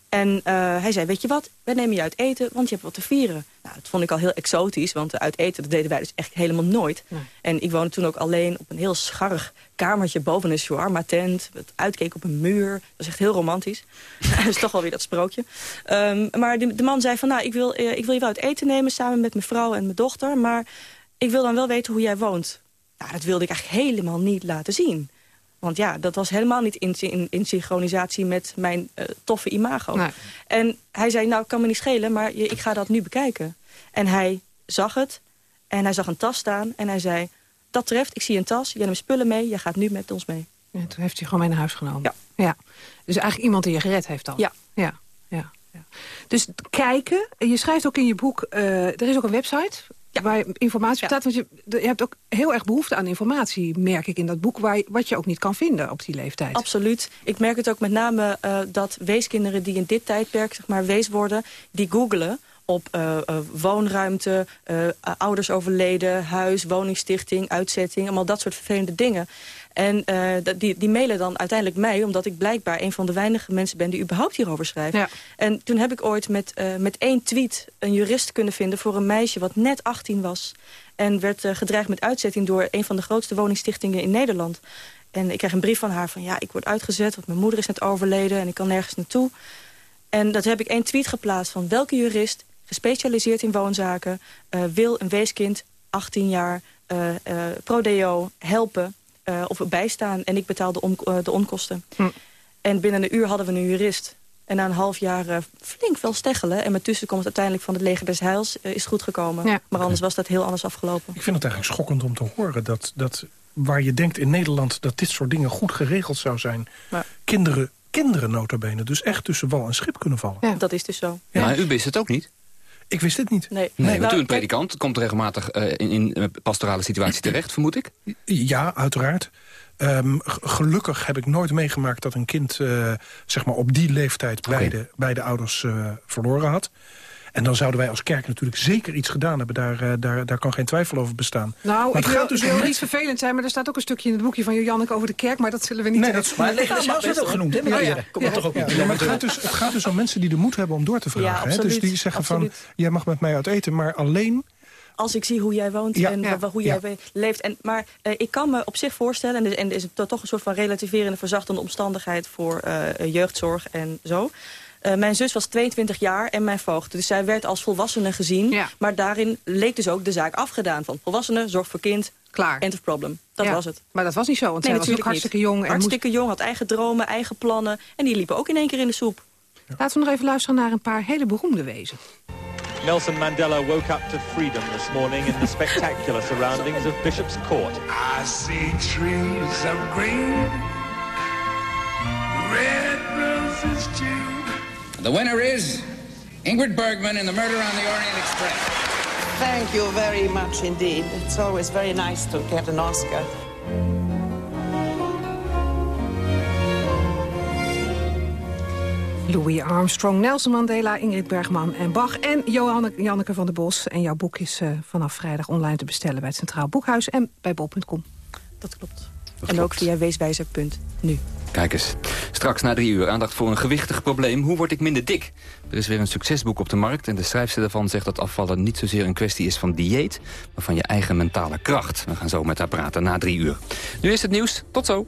En hij zei, weet je wat, wij nemen je uit eten, want je hebt wat te vieren. Nou, dat vond ik al heel exotisch, want uit eten dat deden wij dus echt helemaal nooit. En ik woonde toen ook alleen op een heel scharrig kamertje boven een shawarma-tent. Het uitkeek op een muur. Dat was echt heel romantisch. dat is toch wel weer dat sprookje. Ehm, maar de, de man zei van, nou, ik wil, eh, ik wil je wel uit eten nemen samen met mijn vrouw en mijn dochter. Maar ik wil dan wel weten hoe jij woont. Nou, dat wilde ik eigenlijk helemaal niet laten zien. Want ja, dat was helemaal niet in, in, in synchronisatie met mijn eh, toffe imago. Nee. En hij zei, nou, kan me niet schelen, maar je, ik ga dat nu bekijken. En hij zag het en hij zag een tas staan en hij zei... dat treft, ik zie een tas, jij neemt spullen mee, jij gaat nu met ons mee. Ja, toen heeft hij gewoon mee naar huis genomen. Ja. ja. Dus eigenlijk iemand die je gered heeft dan. Ja. Ja, ja, ja. Dus kijken, je schrijft ook in je boek... eh, er is ook een website, Waar je informatie bestaat, want je, hebt ook heel erg behoefte aan informatie, merk ik in dat boek, waar, wat je ook niet kan vinden op die leeftijd. Absoluut. Ik merk het ook met name eh, dat weeskinderen die in dit tijdperk zeg maar, wees worden... die googelen op eh, eh, woonruimte, ouders overleden, huis, woningstichting, uitzetting... allemaal dat soort vervelende dingen. En eh, die, die mailen dan uiteindelijk mij... omdat ik blijkbaar een van de weinige mensen ben die überhaupt hierover schrijft. Ja. En toen heb ik ooit met, eh, met één tweet een jurist kunnen vinden... voor een meisje wat net 18 was. En werd eh, gedreigd met uitzetting door een van de grootste woningstichtingen in Nederland. En ik kreeg een brief van haar van... ja, ik word uitgezet, want mijn moeder is net overleden... en ik kan nergens naartoe. En dat heb ik één tweet geplaatst van welke jurist... gespecialiseerd in woonzaken... wil een weeskind, 18 jaar, pro-deo helpen eh, of bijstaan. En ik betaal de, on- eh, de onkosten. En binnen een uur hadden we een jurist. En na een half jaar eh, flink wel steggelen. En met tussenkomst uiteindelijk van het leger des Heils is het goed gekomen. Ja. Maar anders was dat heel anders afgelopen. Ik vind het eigenlijk schokkend om te horen dat, dat waar je denkt in Nederland... dat dit soort dingen goed geregeld zou zijn... Maar- kinderen, kinderen nota bene, dus echt tussen wal en schip kunnen vallen. Ja, dat is dus zo. Ja. u wist het ook niet. Ik wist dit niet. Nee, Nee, want Nou, u, een predikant, komt regelmatig eh, in, in een pastorale situatie terecht, vermoed ik. Ja, uiteraard. Ehm, gelukkig heb ik nooit meegemaakt dat een kind eh, zeg maar op die leeftijd beide, beide ouders eh, verloren had. En dan zouden wij als kerk natuurlijk zeker iets gedaan hebben. Daar, eh, daar, daar kan geen twijfel over bestaan. Nou, Maar ik het wil, gaat dus wil niet vervelend zijn, maar er staat ook een stukje in het boekje van Janneke over de kerk, maar dat zullen we niet... Nee, dat is Maar werd ook genoemd, hè, ja. meneer? Kom maar toch ook Ja, niet. maar het gaat, dus, het gaat dus om mensen die de moed hebben om door te vragen. Ja, hè? Dus die zeggen absoluut. van, jij mag met mij uit eten, maar alleen... als ik zie hoe jij woont Ja. en Ja. hoe jij leeft. En, maar eh, ik kan me op zich voorstellen, en, en is to- toch een soort van relativerende, verzachtende omstandigheid voor eh, jeugdzorg en zo. Eh, mijn zus was 22 jaar en mijn voogd. Dus zij werd als volwassene gezien. Ja. Maar daarin leek dus ook de zaak afgedaan. Van volwassene, zorg voor kind, Klaar. end of problem. Dat Ja. was het. Maar dat was niet zo, want Nee, zij was ook natuurlijk hartstikke niet. jong. En Hartstikke jong, had eigen dromen, eigen plannen. En die liepen ook in één keer in de soep. Laten we nog even luisteren naar een paar hele beroemde wezen. Nelson Mandela woke up to freedom this morning in the spectacular surroundings of Bishop's Court. I see trees of green, red roses too. The winner is Ingrid Bergman in The Murder on the Orient Express. Thank you very much indeed. It's always very nice to get an Oscar. Louis Armstrong, Nelson Mandela, Ingrid Bergman en Bach... en Johanne, Janneke van der Bos. En jouw boek is eh, vanaf vrijdag online te bestellen... bij het Centraal Boekhuis en bij bol.com. Dat klopt. en ook via weeswijzer.nu. Kijk eens. Straks na drie uur aandacht voor een gewichtig probleem. Hoe word ik minder dik? Er is weer een succesboek op de markt en de schrijfster daarvan zegt dat afvallen niet zozeer een kwestie is van dieet, maar van je eigen mentale kracht. We gaan zo met haar praten na drie uur. Nu is het nieuws. Tot zo.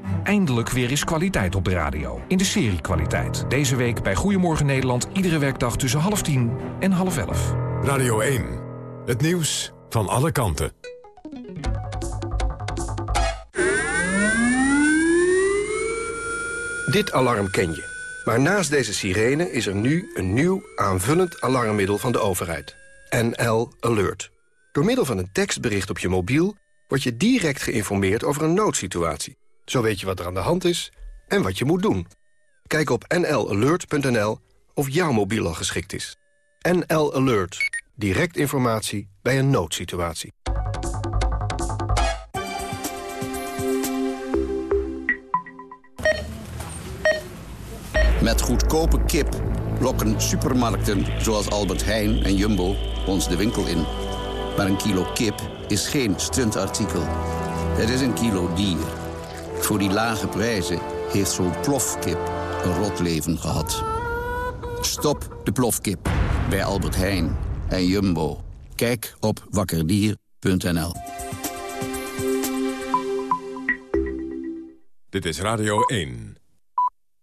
Eindelijk weer is kwaliteit op de radio. In de serie Kwaliteit. Deze week bij Goedemorgen Nederland. Iedere werkdag tussen half tien en half elf. Radio 1. Het nieuws van alle kanten. Dit alarm ken je. Maar naast deze sirene is er nu een nieuw aanvullend alarmmiddel van de overheid. NL Alert. Door middel van een tekstbericht op je mobiel... word je direct geïnformeerd over een noodsituatie. Zo weet je wat er aan de hand is en wat je moet doen. Kijk op nlalert.nl of jouw mobiel al geschikt is. NL Alert. Direct informatie bij een noodsituatie. Met goedkope kip lokken supermarkten zoals Albert Heijn en Jumbo ons de winkel in. Maar een kilo kip is geen stuntartikel. Het is een kilo dier. Voor die lage prijzen heeft zo'n plofkip een rot leven gehad. Stop de plofkip bij Albert Heijn en Jumbo. Kijk op wakkerdier.nl. Dit is Radio 1.